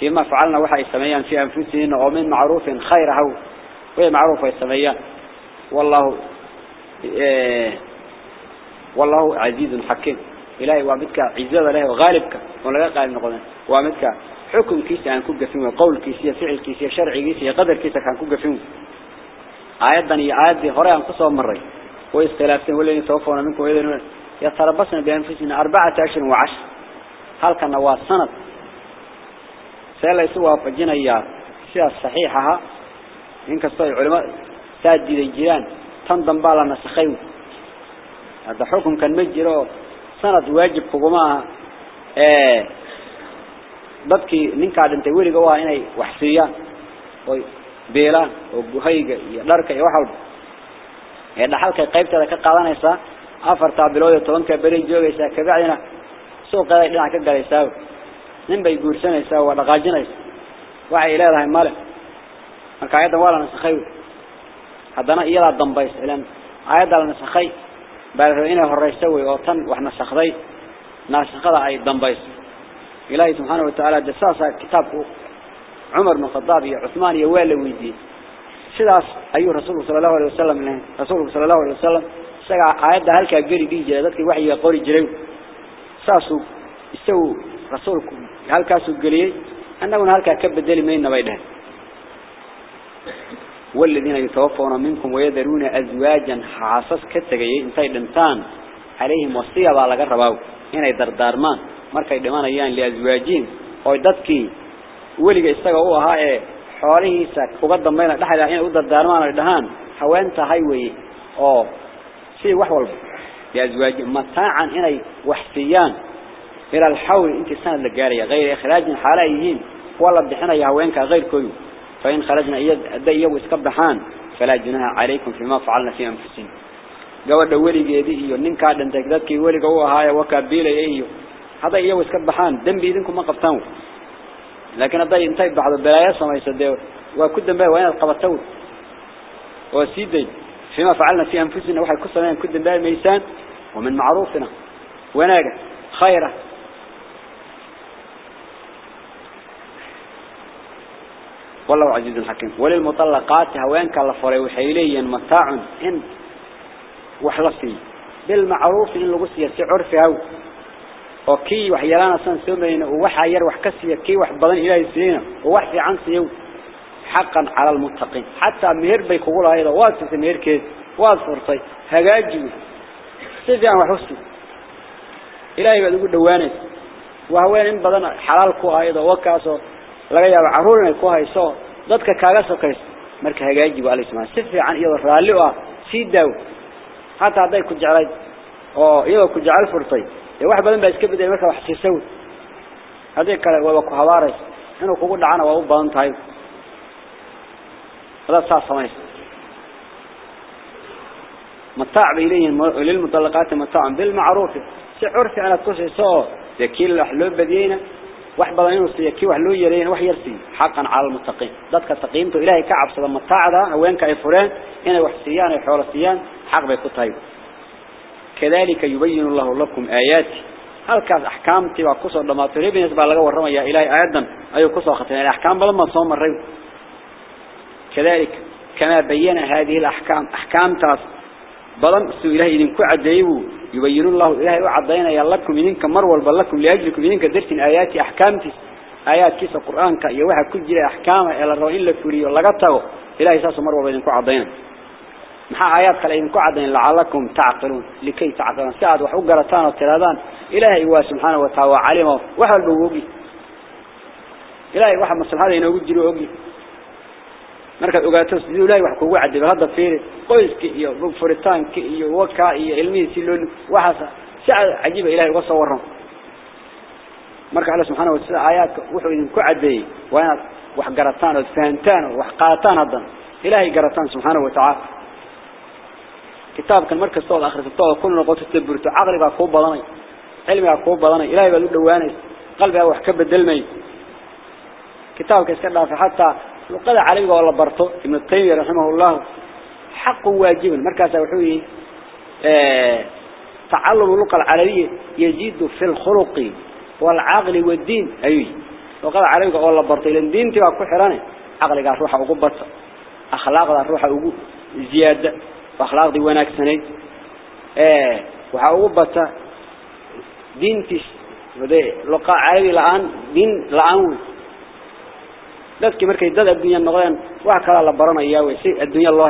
فيما فعلنا وحي السميان في أنفسهن ومن معروف خير هو وهي معروفة السميان. والله إيه والله عزيز حكيم. إلهي وامدك عزة له وغالبك. ولا قال نقول وامدك حكم كيس عن كوجا فيهم. قول كيس فعل كيس شرع كيس قدر كيس عن كوجا فيهم. آيات بني آيات دي هراء انقصوا مرة. واختلافين ولا يتوفون منكم إذن يتربصن بأنفسنا أربعة أشهر وعشر. هل كان نواة سنة سيلا يسوى فجنا إياه سيا صحيحها إنك استوى علماء ساجد الجيران تنضم بالا نسخيو هذا حكم كان مجره سنة واجب كقماها إيه dadkii ninka dhintay weliga waa inay wax siiyaan oo beelaan oo buhayga iyo dharka iyo wax walba ee dhaxalka qaybtada ka qaadanaysa afarta bilood iyo tobanka bari joogaysa ka bacdina suuqada dhinac ka galaysaa nin bay guursanaysaa waa dhaqaajinaysa waxay leedahay male marka ayadan waa la nasakhay haddana iyada dambays ilan ayada la nasakhay baa inay horeyso way oo tan wax nasakhay nasakhada ay dambays إلهي سبحانه وتعالى جساسا كتابه عمر بن الخطاب عثمان ويل ويدي رسول صلى الله عليه وسلم له رسول صلى الله عليه وسلم سجع عيد هلك جري دي جلدك وحي قوري جري ساسو استو رسولكم هلك سو جري أنه هلك كبدل من نبيده والذين يتوفون منكم ويذرون أزواجا حاسس كتجي انتي دمتان عليهم وصية على قرباو هنا dhimanayaan liazwaajin oo dadkii weliga isaga u ahaa ee xoolihiisa uga dambeeyna dhaxayda inay u dardaarmaan ay dhahaan haweenta hay weeye oo si wax walba بأزواج مطاعا هنا وحسيان إلى الحول أنت سنة لقارية غير إخراج حاليهين والله بحنا يهوينك غير كيو فإن خرجنا إياد أدي يو إسكبحان فلا جناها عليكم فيما فعلنا في أنفسين قوال دولي قيديه وننك عدن تكذبك يولي قوة هاي وكابيلة إيه هذا إياه إسكبحان دم بيدنكم ما قفتانه لكن أدي ينتهي بعض البلايات وما يسده وكدن بها وين القبطة وسيدي. فيما فعلنا في أنفسنا وحي كسرنا كل بها ميسان ومن معروفنا. وناجح خيرة والله عزيز الحكيم وللمطلقات هوانك الله فري وحيليا متاع إن وحلصي بالمعروف إن لغسي عرفي هو وكي وحيلانا سن سمين وحير وحكسي كي وحبضن إلهي سينا ووحي عن حقا على المتقين حتى مهر بيقول هذا واسف مهر كيس واصفر صي هجاجي سيدي عن وحسي إلهي بعد يقول دواني وهوين إن بدن حلال كوها إذا وكاسو يا عرورنا كوها يسوع ضدك كاغا سكيس marka hagaaji waa isma si fiican iyo raali ah si daaw hata haday ku jeclay oo iyadoo ku jecel furtay ee wax badan baa iska bedelay marka wax siisaw haday kale waa ku habaaray inuu kugu dhacana هذا صار سميس متاع بيلين للمطلقات متاع بالمعروف. سعر في أنا تكسي صو. ذكي الحلول بدينا واحد بضانين سيكي وحلو يرين وح يرسي. حقا على المتقين. ذاتك تقيمته إلهي كعب صدى متاع ذا وين كأفران هنا وحسيان يحول السيان حق بيكون طيب. كذلك يبين الله لكم آياتي. هل كان أحكامتي وقصر لما تريد بالنسبة لغا ورمى يا إلهي آيادا أي قصر ختين الأحكام بلما صوم الرئيب كذلك كما بين هذه الأحكام. أحكام تاس. بلن سو إلهي إذن كعديو يبين الله إلهي وعدينا يلكم إذنك مرول بلكم لأجلكم إذنك درتين آيات أحكامتي آيات كيس القرآن كيوها كل جرى أحكام إلى الرؤين لكوري ولقطه إلهي ساس مرول إذنك عدينا. محا آيات قال إذنك عدينا لعلكم تعقلون. لكي تعقلون. سعد وحقرتان وترادان. إلهي هو سبحانه وتعالى علمه. وحل بوقي إلهي واحد مصلحة ينوجد جلوه markaad ogaato sidii ilaahay wax kugu cadib hadda fiiri qoyska iyo rug furitaanka iyo waka iyo ilmihiisi loo waxaas si cajiib ilaahay uga soo waran marka Allah subhanahu wa ta'ala aayaadka wuxuu idin ku cadeeyay waa inaad wax garataan oo fahantaan oo wax qaataan hadan ilaahay garataan subhanahu wa ta'ala kitaabkan marka soo akhrisato oo kullu noqoto taburto aqliga ku badanay cilmiga ku badanay ilaahay baa u dhawaanay qalbiga wax ka bedelmay kitaabka iska dhaaf hatta لقد عليه والله برطو ابن التيمية رحمه الله حق واجب مركز وحوي آه تعلم اللغة العربية يزيد في الخلق والعقل والدين أي لقد عليه والله برطو لأن دين تبقى كحراني عقلك روح أقوبت أخلاق روح أقوب زيادة وأخلاق دي وناك سنة آه وحأقوبت دين تش لقاء عربي الآن دين الآن dadkii markay dad adduunyo noqdeen wax kala la baranayaa way si adduunyo loo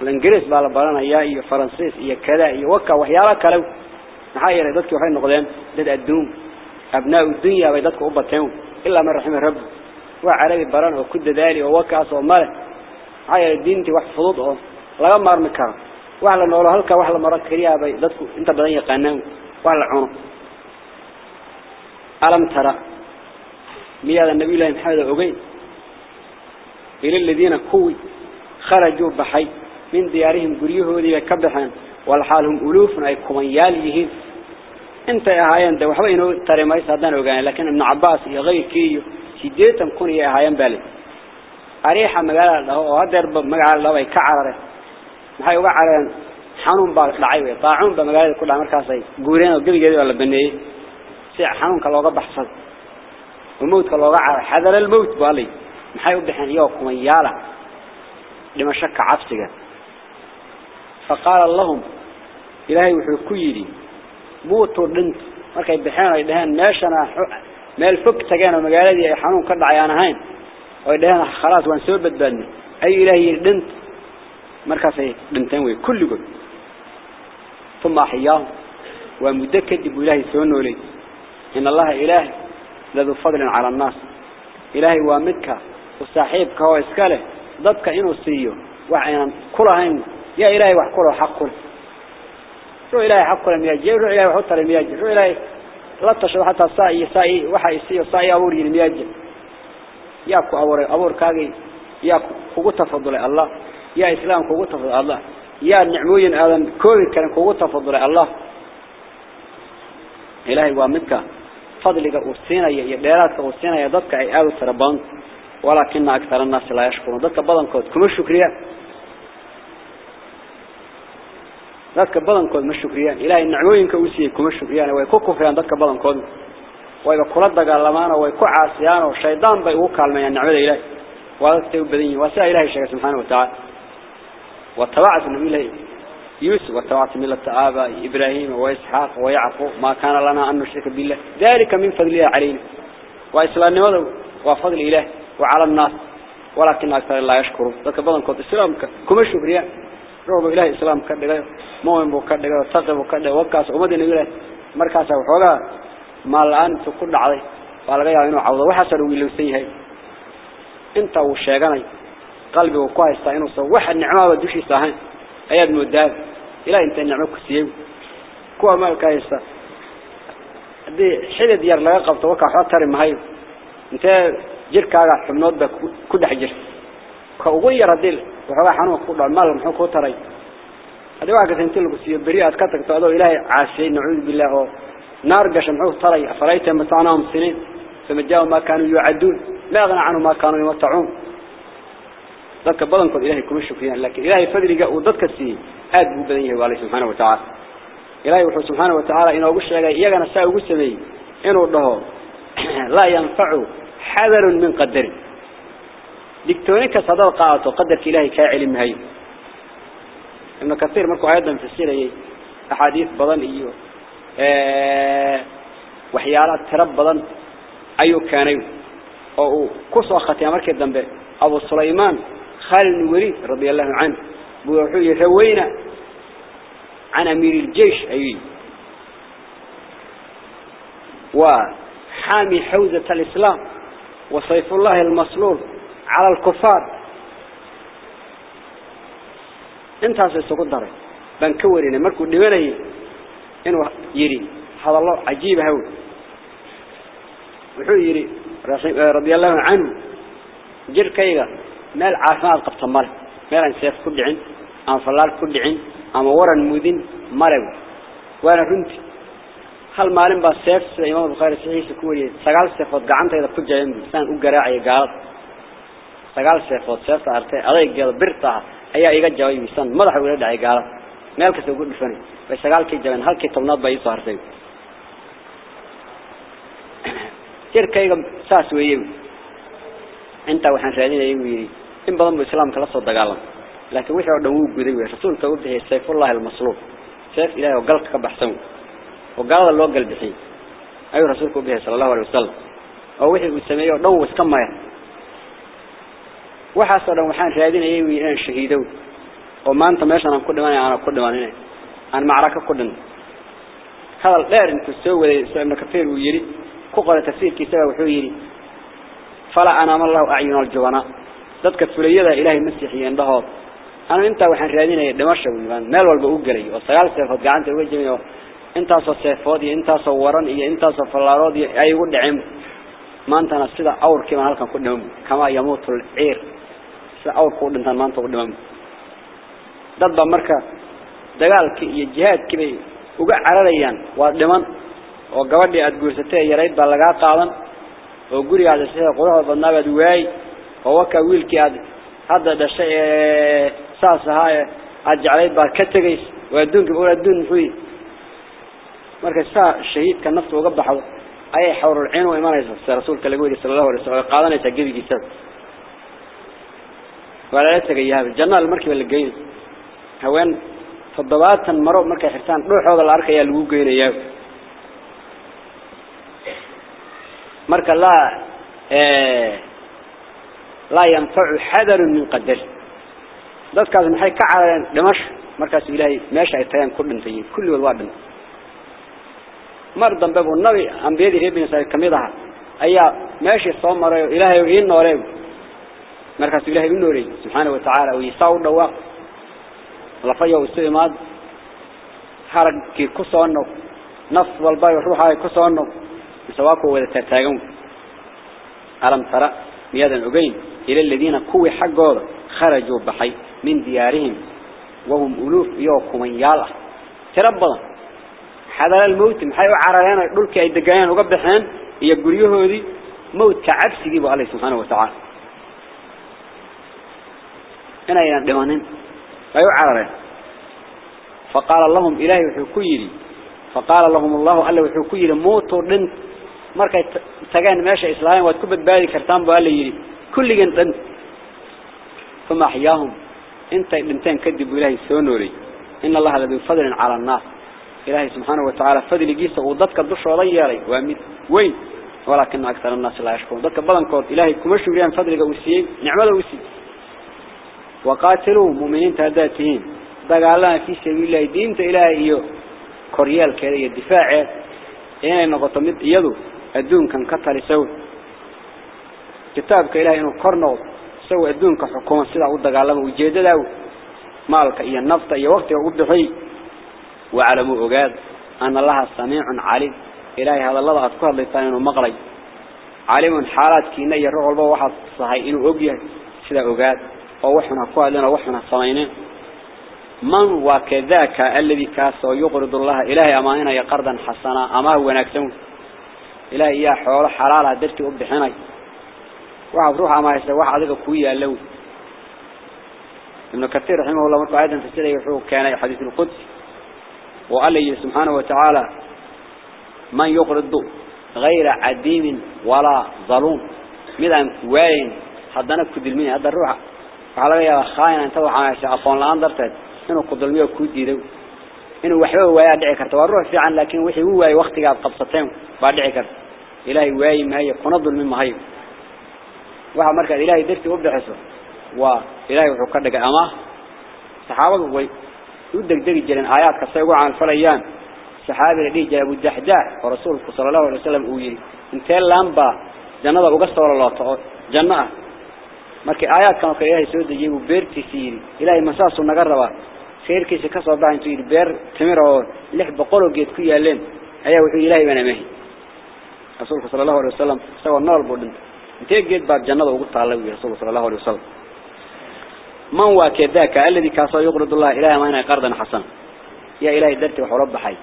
helo ingiriis baa la baranayaa iyo faransiis iyo kada iyo waka waxyaalo kale maxaa yeelay dadkii waxay noqdeen dad adduun abnaa dunya bay dadku u bateen ilaa man raxima rabbi waa carabi baran oo ku dadaali oo wakaas oo male maxaa yeelay diintii wax fudud oo laga maarmi karo wax la noolo halka wax la maro kaliya bay dadku inta badan yaqaanaan wax la cuno alam tara miyaada nabi ilaahi maxamed ogeyn إلى الذين كوي خرجوا بحي من ديارهم قريه ذي كبحان والحالهم ألوف أي كمياليهم انت يا هايان ده وحبا إنه ترى ما يصدقون وقال لكن ابن عباس يغير كيو سيديتم كون يا هايان بالي أريحة مقالة له وهذا رب مقالة له يكعره maxay uga careen xanuun baa dhacay way taacun ba magaalada ku dhacay markaas ay guureen oo gabigeeda la baneeyay si xanuunka looga baxsado baalay محي يبحن يوكم يالا لما شك عفتك فقال اللهم إلهي وحي كيدي موتو لنت مالك يبحن ويدهن ناشنا ما الفك تقين ومقالدي أي حنون كرد عيانا هين ويدهن خلاص وان سببت بان أي إلهي لنت مركز سي لنتين وي كل قل ثم أحياه ومدكد ابو إلهي سيونه لي إن الله إله لذو فضل على الناس إلهي وامدك وصاحبك هو إسكاله ضدك إنه سيو وعينا كلهين يا إلهي وحكوله حقه رو إلهي حقه لم يجي رو إلهي وحطه لم يجي رو إلهي لا تشعر حتى صائي صائي وحي سيو صائي أوري لم يجي ياكو أوري أور كاغي ياكو كوكو تفضل الله يا إسلام كوكو تفضل الله يا نعموين آذان كوي كان كوكو تفضل الله إلهي وامدك فضلك أرسينا يديراتك أرسينا يددك أي آل تربان ولكن أكثر الناس لا يشكرون. ذلك بدن كود كم الشكرية. ذلك بدن كود ما الشكرية. إلهي النعموين كأوسيه كم الشكرية. ويكوكو فيان ذلك بدن كود وإذا كلت دقالمان ويكو عاسيان والشيطان بيوكا الميان نعمل إلهي. وذلك تيوب بدني وساء إلهي الشيخ سبحانه وتعالى. واتبعت النبي إلهي. يوسف واتبعت ملة آباء إبراهيم وإسحاق ويعقوب. ما كان لنا أن نشرك بالله. ذلك من فضل الله علينا. وإسلام نمضوا وفضل إله وعلى الناس ولكن أكثر الله يشكره. ذلك بضن كود إسلام كما شكريا روح إله إسلام كدقاء مؤمن بو كدقاء تقب كدقاء وكاس أمد النبي إله مركاسة وحوغا ما الآن تكون عضي قال لي إنه عوض. وحصل ويلو سيهاي انت وشيغاني قلبي وكويس إنه سو. واحد نعمة ودوشي ساهن. أياد مداد. إلى أنت النعمة كسيو كوا ما كايستا دي حدد يار laga qabto waka xotari mahay inta jirkaaga xubnoodba ku dhex jir ka ugu yar hadii waxa xanuun ku dhaal maal muxuu ku taray hadii waxa ka inta lagu siiyo bari aad ka tagto adoo ilaahay caashay nacuud billah oo naar gashan muxuu taray afarayta mataanahum sinin fama jaa ma kaanu yu'adun ma aghna anhu ma kaanu yumta'un dadka badankood ilaahay kuma shukiyaan laakiin ilaahay fadliga uu dadka siiyay aad buu badan yahay waalay subhanahu wa ta'ala إلهي وحو سبحانه وتعالى إنه أقول شيئا إيانا سأقول سمي إنه الله لا ينفع حذر من قدر. دكتونيك صدر قاعة وقدر إلهي كاعلم هاي ابن كثير مركو أيضا في السيرة أحاديث بضان إيوه آه وحيالات ترب بضان أيو كانوا أو كسوة ختيا مركز الدنبي أبو سليمان خالد الوليد رضي الله عنه. بوحوي روينا عن أمير الجيش أي وحامي حوزة الإسلام وصيف الله المصلول على الكفار. انت هسه سقط داري بنكورين مركو ديواني انه يري. هذا الله عجيب هو وحو يري رضي الله عنه. جير كيغا. مال عافماد قبط مال. مال ان سيف كل عين ان فلال كل عين ama waran mudin marew waana maalin baa seef sida imaam bukhari saxiixa ku wariyay sagaal seefood gacantayda ku jayeen saan u garaacay gaalad sagaal seefood seefta artay adaygeeda birta ayaa iga jabay misan madaxa uga dhacay gaalad meel kasta ugu dhufanay way sagaalkii jabeen halkii tobnaad bay soo hartay jirkayga saas weeyay inta waxaan raadinayay wiiri in badan buu islaamka la soo dagaalamay لكن وو غدي وي رسول توبه سيف الله المصلوب سيف إلهي وقلك كبحسن وقال الله قلب بحي. أي رسولك به صلى الله عليه وسلم. أو وحي وسميه ودو وسكما وحصل وحان شاهدين أيوي إن شهيدو. وما أنت ماشي أنا كل ما أنا كل ما أنا معركة كلنا هذا الغير أنت تسوي ابن كثير ويري. كقول تفسير كتاب وحيري فلا أنا الله أعين الجوانا. ذاتك فليدا إلهي مسيحي عندها. أنا أنت وحن رادين دمشق ويبان مال والبا أقري وصقال سيفات قعنت وجمي أنت صفات أنت صوران إيه أنت صفلارات أي ود عم ما أنت نسيدا أور كما هلكم كلهم كما يموت العير سيدا أور كود أنت ما أنت قدام ضد مركا دجالك يجهاد كبي وقع عرريان ودمان وقبل أد جوزته يريد بلغات قاضن وقولي هذا الشيء قرها بالنبي دواي هو كويل كاد هذا ده شيء ساس هاي أجعله باركتجيس ويدون كبر الدون فيه مركز سا شهيد كان نفسه وقبض حظ أي حور العين وإيمان الرسول كالجوي صلى الله عليه وسلم قادنا يسجل جسد ولا يتجي هذا الجنة المركب اللي جاي هوان فالضباط مروا مركز حسان روح هذا الأرك يا لوجو جينا يا مركز لا إيه لا ينفع حذر من قدر dadkaas maxay ka carareen dhimash markaas ilaahay meesha ay tayaan ku dhintay kulli wad waadin kamid aha ayaa meeshii soo maray ilaahay uu nooleey markaas ilaahay uu nooleey subhanahu wa ta'ala uu isaw dhawaaq la fayo istimaad haragkii ku soo noq naf walba ruuxa ay ku soo noq isawaako wada taagan alam tara miyadan ogeyn ila alladina kuwi xaqooda خرجوا بحي من ديارهم وهم ألوف يوكم يالا تربضا حذر الموت محيو عررين دولك أي دقائن وقبحين يقريوه دي موت كعبس يجيبوا عليه سبحانه وتعالى. هنا يندمانين فيو عررين فقال اللهم إلهي وحكيري فقال لهم الله ألا وحكيري موتوا لن markay tagaan meesha islaamay waad ku badbaadi kartaan baa la yiri kulligan dhan ثم أحياهم. انت انتين كذب إلهي سونوري. إن الله الذي فضل على الناس. إلهي سبحانه وتعالى فضل جيسا وضدك الدش وضياري وامد وين ولكن أكثر الناس لا يشكرون ضدك بلن كورت إلهي كمشوا ليان فضل قوسيين نعمل وسي وقاتلوا مؤمنين تهداتهم دقالنا في سبيل الله دين إلهي إيو كوريال كذا الدفاع إنه نقطة مد يدو أدون كان كتل سوي كتابك إلهي إنه كرنو سوى أدون كحكومة سيدا أودا قالما وجيدة مالك إيا النفط إيا وقت أودا حي وعلموا أقاد أن الله سميع عليم. إلهي هذا الله أذكر لطانين ومغلي عليم حالات كينا يروح الله واحد صحيح إنه أقيا سيدا أقاد ووحنا قوالنا وحنا صمينين من وكذاك الذي كاسو يقرض الله؟ إلهي أماننا يقرضا حسنا. أما هو نكسون إلهي يا حول حلالة درتي أبحني وعب روح أما يسوى واحد ذلك كوية اللو. ابن كثير رحمه الله مركو عيدا السنة يحوه كان حديث القدس. لي سبحانه وتعالى من يقرض غير عديم ولا ظلوم. مدان وين؟ حدنا كدلمين هذا الروح. وعلى يا خاين أنت وحنا أقول لأن درتد إنه قدلمي كودي ذو إنه وحوه ويا دعي كرت والروح عن لكن وحي هو وقت قاب قبصتين بعد دعي كرت إلهي واي ما هي. كنضل من ما هي. waxa marka ilaahay dartii u bixiso waa ilaahay wuxuu ka dhigay ama saxaabadu way u degdegi jireen aayaadka say ugu caanfalayaan saxaabi la dhihi jiray abu dahdah oo rasuulku sala allahu alay wasalam uu yidhi intee laambaa jannada uga soo lolooto oo janno ah? Markii aayaadkan oo kale ilaahay soo dejiyey buu beertiisii yidhi ilaahay ma saasuu naga rabaa? Khayrkiisa ka soo baxa intuu yidhi beer timir oo lix boqoloo geed ku yaaleen ayaa wuxuu ilaahay baan amahi rasuulku sala allahu alay wasalam isagoo nool buu dhintay. Intee geed baad jannada ugu taalla? buu yihi rasuulku sala allahu alay من هو كذاك الذي كان يقرض الله إله ما أنا قرضا حسنا. يا إلهي درت وحرب حي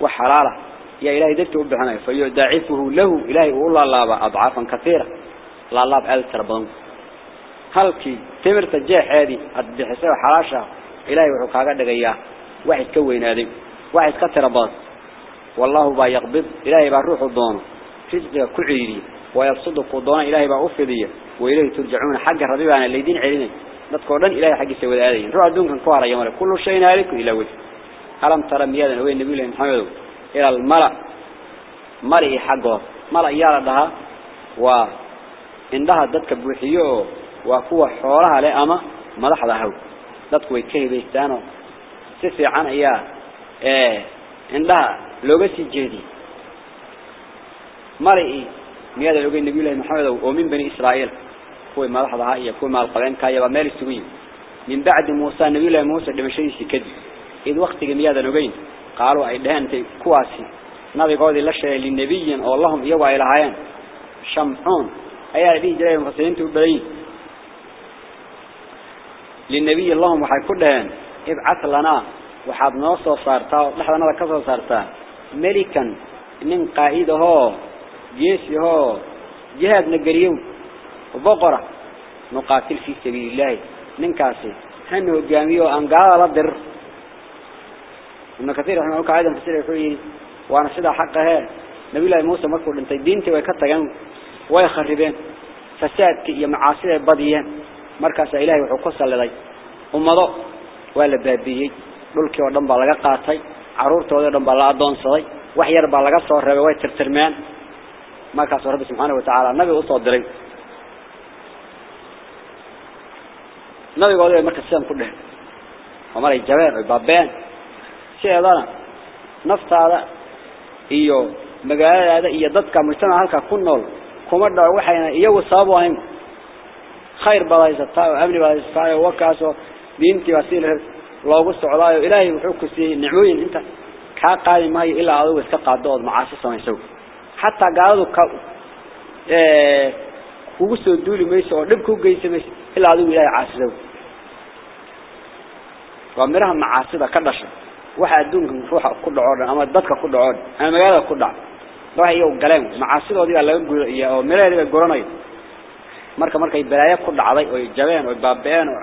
وحرارة. يا إلهي درت وبحنا فيدعفه له. إلهي أقول الله أضعافا كثيرة. لا الله بألت ربهم هل كي تمر تجاه هذه؟ الدحسة وحراشة إلهي وحقا قد غياه واحد كوين هذه. واحد كثير ربهم والله با يقبض. إلهي با روح الضوانه فزقه كعيري ويبصده قضوانه إلهي با أفضيه وإلهي ترجعون. حق الربيب اللي الذين عيرينه وإليه ترجعون حق هذين روح دون كان كوارا يوم كل شيء نالك إلى وجه ألم ترى ميادا وين النبي محمد إلى الملأ مرئي حقه ملأ يارا لها وإنها ذاتك بوحيو وكوة حورها لأما ملح لها ذاتك ويكيه بيستانو سفي عن إياه إيه إنها لوغسي جهدي مرئي مياد لوجي النبي الله محمد ومن بني إسرائيل هو ما لحظة هاي كل ما القرآن كايا ومال السوي من بعد موسى النبي الله موسى لما شيء سكد إذ وقت مياد لوجي قالوا أيدهن تي كواسي. نبي قاضي لشة للنبي أو اللهم يوعى إلى عيان شمحون. أي هذه جرائم مفسرين تبين للنبي اللهم وحي كلهن ابعث لنا. وحاب نوصل صارتا. لحظة نذا كسر صارتا. ملكا. من قائده. جيسي هو. جهاد نقريو. boqora nuqaatil fii sabiili illaahi ninkaasi han hogaamiyo aan gaala la dir ibnu kaiir raximahullah caadan fasir wuxuu yihi waana sidaa xaqahee nabiy llaahi muuse markuu dhintay diintii way ka tageen way kharibeen fasaadkii iyo macaasiday badiyeen markaasaa ilaahay wuxuu ku salliday ummado waa la baabi'iyey dhulkii oo dhan baa laga qaatay carruurtoodii o dhan baa la addoonsaday wax yar baa laga soo reebay way tirtirmeen markaasuu rabbi subxaana wa nabi u soo diray marka sidan ku dheh amaray jabeen oo baabeen sheedana naftaada iyo magaaladaada iyo dadka mujtamaca halka ku nool kuma dhaw waxayna iyagu sabab u ahayn khayr badaysataa oo amni badaysataa oo wakaaso diintii wasiil loogu socdaayo ilaahay wuxuu ku siiyay nicmooyin inta ka qaadi maayo ilaa adigu iska qaado oo macaasi samayso حتى قالوا ك إيه kugu soo duuli mayso oo dhib ku geysamayso ilaa adigu ilaahay caasida waa miraha macaasida ka dhashay waxa adduunka ruuxa ku dhacoo dhan ama dadka ku dhacoo dhan ama magaalada ku dhaca waxa iyagu galeen. Macaasidoodii baa laga guuriya oo miraheedii bay guranaya marka markay balaayo ku dhacday oo jabeen oo baabeen oo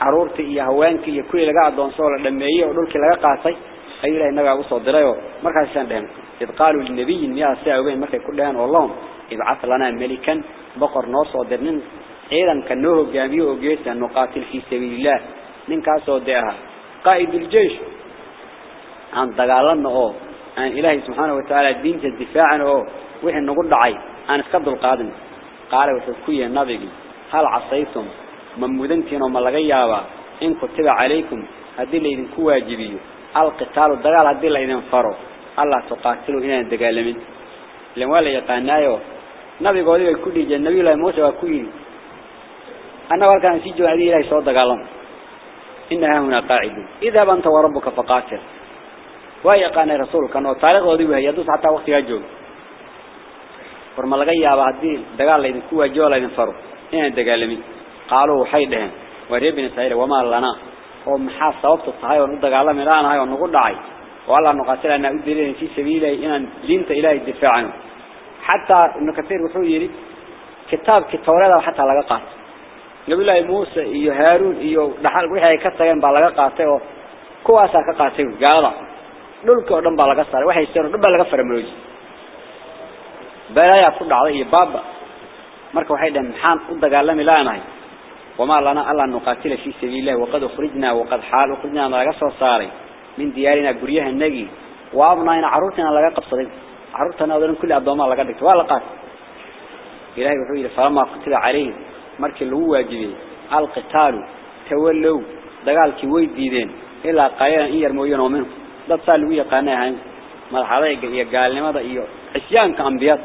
caruurtii iyo haweenkii iyo kuwii laga adoonso oo la dhameeyey oo dhulkii laga qaatay ayuu ilaahay nagaa u soo diray oo markaasaan dhehen id qaaluu linabiyin miyaa saa ogeyn markay ku dheheen oo lahum ibcad lanaa melikan boqor noo soo dir إذن كنوه جاميو جيسا نقاتل في سبيل الله من كاسو دعها. قائد الجيش عن دقالنا أو عن إلهي سبحانه وتعالى الدين الدفاع أو وحن نقول دعي عن اسكد القادم. قال وتذكي النبي هل عصيتم؟ من مدنتين وما لغيابا إن كتب عليكم هذه اللي إذن كواجبيو القتال الدقال هذه اللي إذن فروا الله تقاتلوا إنا دقالمين لأن ولا يقانايو نبي قولي يكون جن النبي الله موسى وكويل أنا وركان سجوا هذه إلى صوت قالهم. إنها هنا قاعدة إذا بنت وربك فقاتل. ويا قان الرسول كان وطالق وذيبه يدوس حتى وقت يجول. فرملقي يا بعدين دقال لين كوا جوال لين فرو هنا إيه دقالمي؟ قالوا حيدهم وربنا سير وما لنا. هم حاسة وقت الصحيح ونرد قالهم لا أنا هاي ونقول دعي وقال الله نقاتل أن أدرين في سبيله إن لنت إله الدفاع عنه. حتى أنه كثير وحو يريد كتاب كتورة وحتى لقاقات nabilaahi muuse iyo haaruun iyo dhaxal wixii ay ka tageen baa laga qaatay oo kuwaasaa ka qaatay gaalada dhulkii oo dhan baa laga saaray waxay seen oo baa laga faramarooji balaayaa ku dhacday iyo baaba marka waxay dhaheen maxaan u dagaalami laanahay? Wamaa lanaa allaa nuqaatila fii sabiilillahi waqad ukhrijnaa waqad xaal ukhrijnaana laga soo saaray. Min diyaarinaa guryahanagii wa abnaayna carruurtiina laga qabsaday. Carruurtana oo dhan kulli addoomaa laga dhigtay. Waa la qaatay. Ilahay wuxuu yidhi falamaa kutiba calayhim. أبضاء لقى دكت والقات إلهي وحويل فلما قتل عليه مركب اللي هو واجبين القتال تولوا دقال كي ويديدين إلا قايلا إن يرموين ومنهم ضد سالوية يقاناها مرحلة يقال لماذا إيو عسيان كأنبيات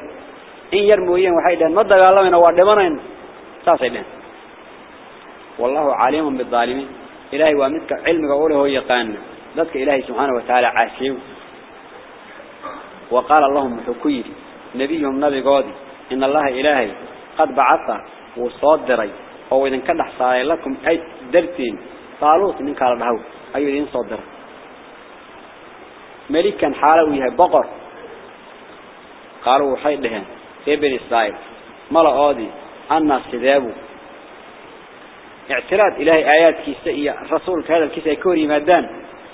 إن يرموين وحيدا ما دقالنا وعدمنا ساسيدين والله عالم بالظالمين إلهي وامدك علمك أوله يقان ذاتك إلهي سبحانه وتعالى عاسيو وقال اللهم حكير نبيهم نبي قاضي إن الله إلهي قد بعث وصادري أو إذن كدح صاري لكم أي درتين طالوت من له أي إذن صادر ملكا حالويها بقر قالوا وحيد لهم ابن إسرائيل ملا قاضي أن سذابه اعتراض إلهي آيات كيسائية الرسول هذا الكيسة كوري مادان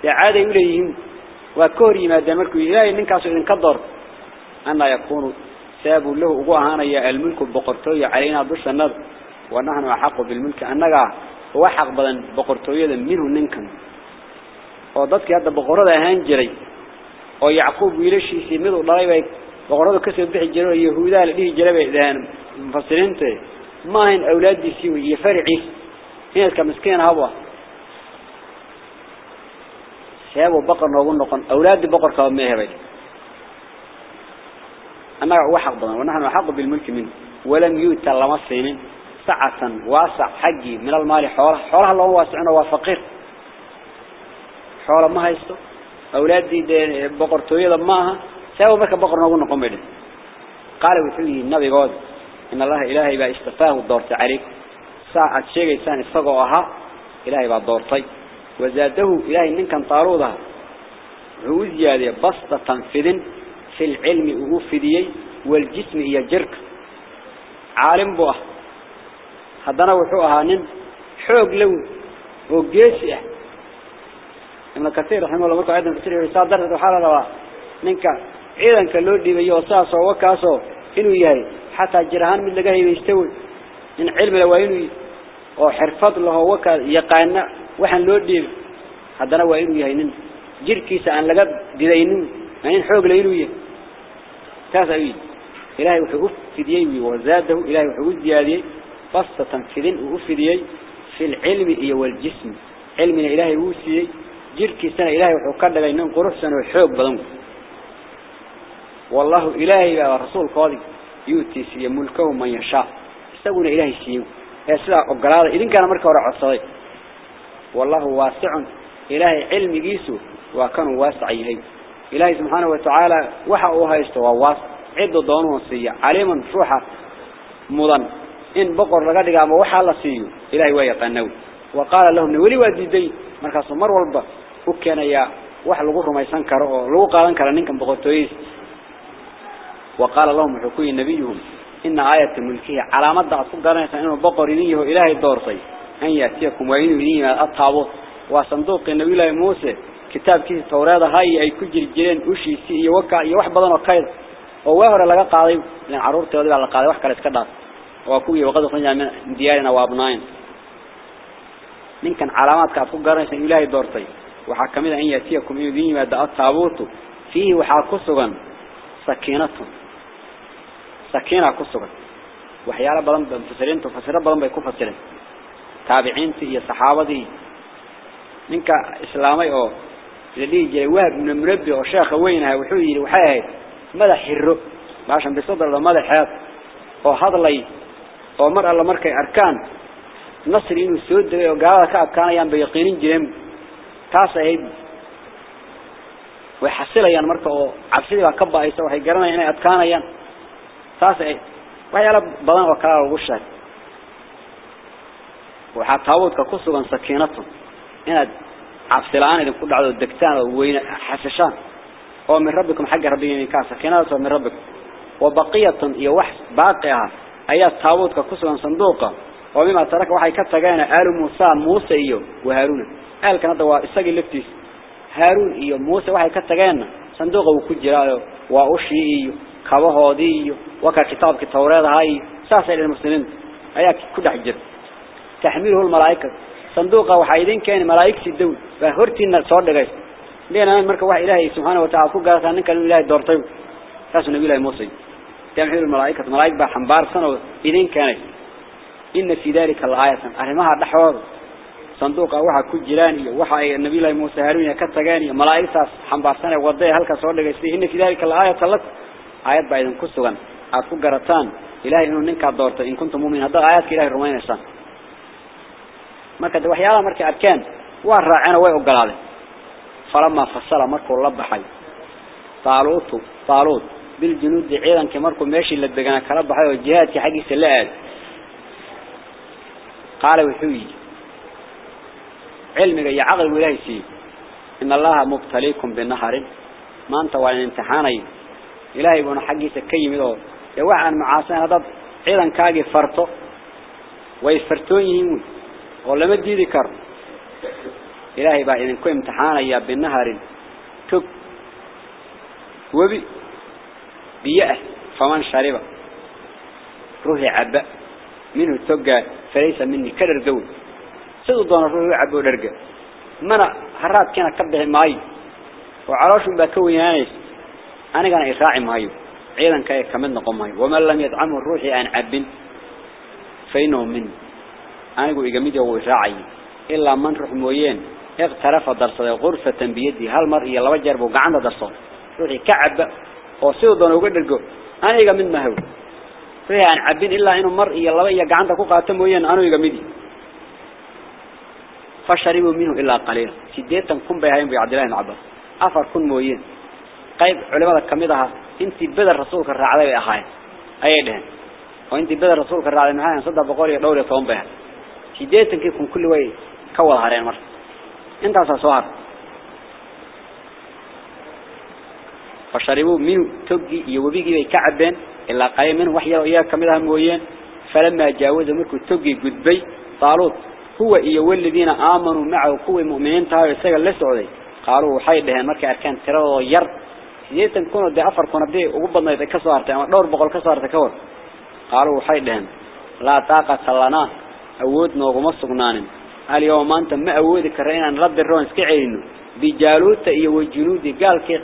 عادة إليهم وكوري مادان مركو إلهي من كاسو إذن كدر أن يكون سابوا له أقوهانا يا الملك بقرطوية علينا بش النظر. ونحن أحق بالملك أنك هو حق بدن بقرطوية منه ننكم. وضدك هذا بقرطة هانجري ويعقوب ويلشي سيميض الله يبقى بقرطة كسب بحي جرى يهودا لديه جرى بإذهان مفسرين ما هن أولاد سيوي يفرعي. هنا كمسكين هوا. سيابوا بقر نقول نقول أولاد بقر كوام مهبي أنا وحق بنا ونحن حق بالملك منه. ولم يؤت السنين سعة واسع حقي من المال حوله. حوله الله واسعنا وفقير حوله ما هيستو. أولادي بقر تويدا معها سيابوا بك بقر نقول نقول بنا قال وحيه النبي قال إن الله إلهي بقى استفاه الدورت عليك ساعة شيء إنسان استقوها إلهي بعد دورتي وزاده إلهي من كان طارودها عوز يالي بسطة تنفذ في العلم وفديي والجسم هي جرك. عالم بوه. هذانا وحوها نن حوق لو وقيسي إن كثير رحمه الله مركو عيدا كثير يصادر وحالة لوا. ننك عيدا كاللو دي بيوصاصو وكاسو. إنو يهي. حتى جرهان من لقاه يستوي إن علم لوينه وحرفض له وكا يقانا وحن لو ديب هذا وينه يهينن جيركيسا أن لقد دينين يعني حوق لينه يه تاسعي إلهي وحقوف فديي وزاده إلهي وحقوف زيادي بسطة تنفذين وفديي في العلم والجسم. علمنا إلهي وسيي جيركيسا إلهي وحقوق لينن قروح سنة وحوق بدنه والله إلهي ورسول قاضي. يؤتي سي ملكه من يشاء. استغنا إلهي سيو. سيدا أقرار إذن كان مركة ورع الصدي والله واسع. إلهي علم جيسو. وكان واسع إليه إلهي سبحانه وتعالى وحقوها يستوى واسع عد دون وصية عليما روحا مضن. إن بقر لقد قام وحا الله سيو إلهي ويقنو وقال لهم نولي واديدي مركز مر والبا. وكان يا وحا لغو ما يسنكر لغو قالن كرا ننكم بقرتويس وقال لهم حكوي نبيهم. إن آية ملكية علامات ضعفوا قرنسا إنه بقر إليه إلهي الدورسي أن يأتيكم وإنه إليه الطابوت وصندوق النبي الله موسى كتاب كيس التوراة هاي أي كجر الجيرين وشي سي يوكا يوح بدن وقيد وواهر لغا قاضي لأن عرور تودي على قاضي وحكا لسكدات وكوي وقد خرجنا من ديارنا وابنائنا من كان علامات كافوا قرنسا إلهي الدورسي وحكمنا أن يأتيكم إليه الطابوت فيه وحاكسوا سكينتهم سكينة كسرة وحيالا بدن بفسرين تفسير بدن بيكون فسرين تابعين تي صحابة دي منك إسلامي أو جاي وهب من المربي وشيخ وينها وحوي وحاهد ماذا حره عشان بصدر له ماذا حياة وهذا اللي ومر الله مركي أركان. نصر إنه سود وقال كأب كان يان بيقينين جريم. هيد. ويحصل يان مركو عبسيدي وكبا أيسا وحي قرنا يعني أتكان يان وحي ألب بدان وكالا وغشاك. waxaa taawudka ku sugan sakiinatu inaad عفت الآن إذا كنت على الدكتان وين حسشان. أو من ربكم حق ربيني كاسة خناتها من ربكم وبقية يوحس باقيها أي التابوت كقصبا صندوقا وبما ترك وحي كتاقين آل موسى موسى إيو وهارون. آل كانت إساق اللفتيس هارون إيو موسى وحي كتاقين صندوقا وكجراء وأشي إيو كوهودي إيو وكا كتاب كتوريض هاي ساسع للمسلمين أي كدح جر تحميله الملائكة. صندوقه وحيدين كان ملائكة الدول فهرتنا صور دقيس لأن أنا مركب واحد إلهي سبحانه وتعالى فوق قالت أنك الإلهي دورتين كاس النبي الله موسى تحميل الملائكة ملائكة بحنبار سنة إذين كانت إن في ذلك الآية أرمها الدحوار صندوق وحا كجلاني وحا النبي الله موسى هارون كتغاني ملائكة حنبار سنة وضيه هلك صور دقيس إن في ذلك الآية لك آيات بعيدا كسوغا أفوق قرطان إلهي إنه ننكا دورت إن كنت مؤمن هذا آيات إلهي الرمين السنة مركز وحيالا مركز أبكان والرعين ويقل هذا فلما فصل مرك الله بحي طالوت طالوت بالجنود عيرا كمركز ماشي اللي بقنا كرب بحي والجهاد كحق سلال قال وحوي علمك يا عقل وليسي إن الله مبتليكم بالنهر ما أنت وعن امتحاني إلهي بنا حقي سكيم إذا يوعى معاصي هذا عيرا كاقي فرطه ويفرطوني يموت ولما ديدي ذكر. إلهي بقى كنت كو يا أياب بالنهار تب وبي. بيأه فمن شاربة. روحي عبا. منه توقع فليس مني كرر قول سيضان روحي عبا ودرقة. منا هرات كان قبه معي وعراشم بكوي نانيس. أنا كان إخاعي معي عيلا كاي كمان نقوم معي ومن لم يدعم الروحي عن عب فإنه مني. Anigu iga mid yahay raacay. Illa man ruux mooyeen iqtarafa darsaday qurfatan biyadi hal mar iyo laba jeer buu gacanta darso. Ruuxi ka cabba oo sidoo doona uga dhirgo aniga mid ma haw ruuxi aan cabin illa inuu mar iyo laba iyo gacanta ku qaato mooyeen anigu iga mid fasharibu minhu illa qalila sideetan kun bay hayeen bi abdullah ibn abbas afar kun mooyeen. Qayb culimada ka mid aha intii badar rasuulka raacday ay ahaayeen. Ayay dhaheen. Oo intii badar rasuulka raacday maxay saddex boqol iyo dhowr iyo toban bay sideetankii kulli way ka wada hareen marka intaas soo har فشربوا منه توجي يوبيجي بيكعبين إلا قليل منه وحيا وإياه كملها مويين. فلما جاوز مركو توجي قدبي طالوت هو إيا والذين آمنوا معه قوة مؤمنين تهاو يساقل لسعودي قالوا حي بها مركا أركان ترى ير. سيديتا كونوا دي أفر كونوا دي وقبضنا إذا كسوارتا أما دور بقول كسوارتا كور قالوا حي بها لا طاقة لنا. أودنا وغمصقنان اليوم أنت ما أودك رأينا نرد الرون سكعينه بجالوت إيا والجنود قال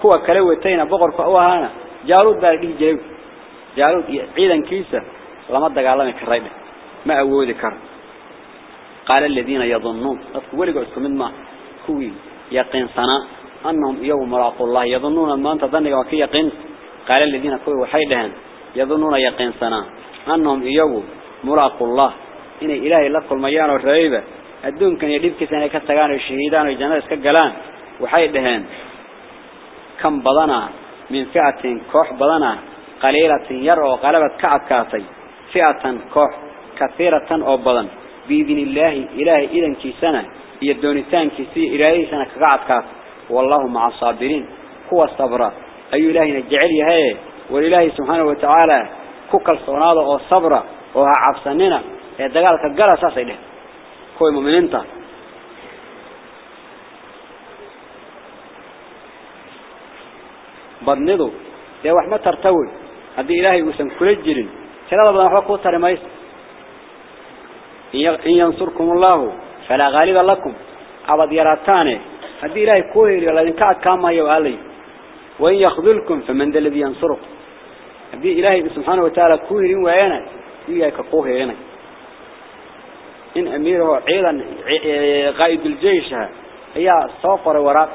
kuwa kale watayna boqorka u ahaana jaaluud baa dhihi jiray jaaluud ciidankiisa lama dagaalami karay ma awoodi karo قال الذين يظنون. ولقوا اسكم من ما كوي يقين سنا أنهم يوم مراق الله. يظنون ما أنت ظنك وكي يقين. قال الذين كوي وحيدهن. يظنون يقين سنا أنهم يوم مراق الله. إن إلهي لكل ميان والرئيبة الدون كان يديب كسانة كتغان الشهيدان والجنة كقلان وحيدهن كم بدنا من فئة كوح بدنا قليلة ير وغلبت كعب كاتي. فئة كوح كثيرة أو بدن بإذن الله إلهي إذن كيسنا يدونتان كيسي إلهي سنة كعب كات. والله مع الصابرين. هو الصبر. أي إلهي نجعل هاي. والإلهي سبحانه وتعالى كوكال صنادة أو وها عبساننا يدقال كقال أساسي له كوي مؤمنين wax ma tartawi haddii ilaahay uusan kula jirin tirada badan waxba kuu tari mayso in yansurkum allahu falaa gaaliba lakum abad yaraataane haddii ilaahay kuu heliyo laydinka adkaamayo aalay wain yakdulkum faman da ladii yansurukum haddii ilaahay subxaana watacaala kuu helin waayana qaa'iduljeysha ayaa soo qoray waraaq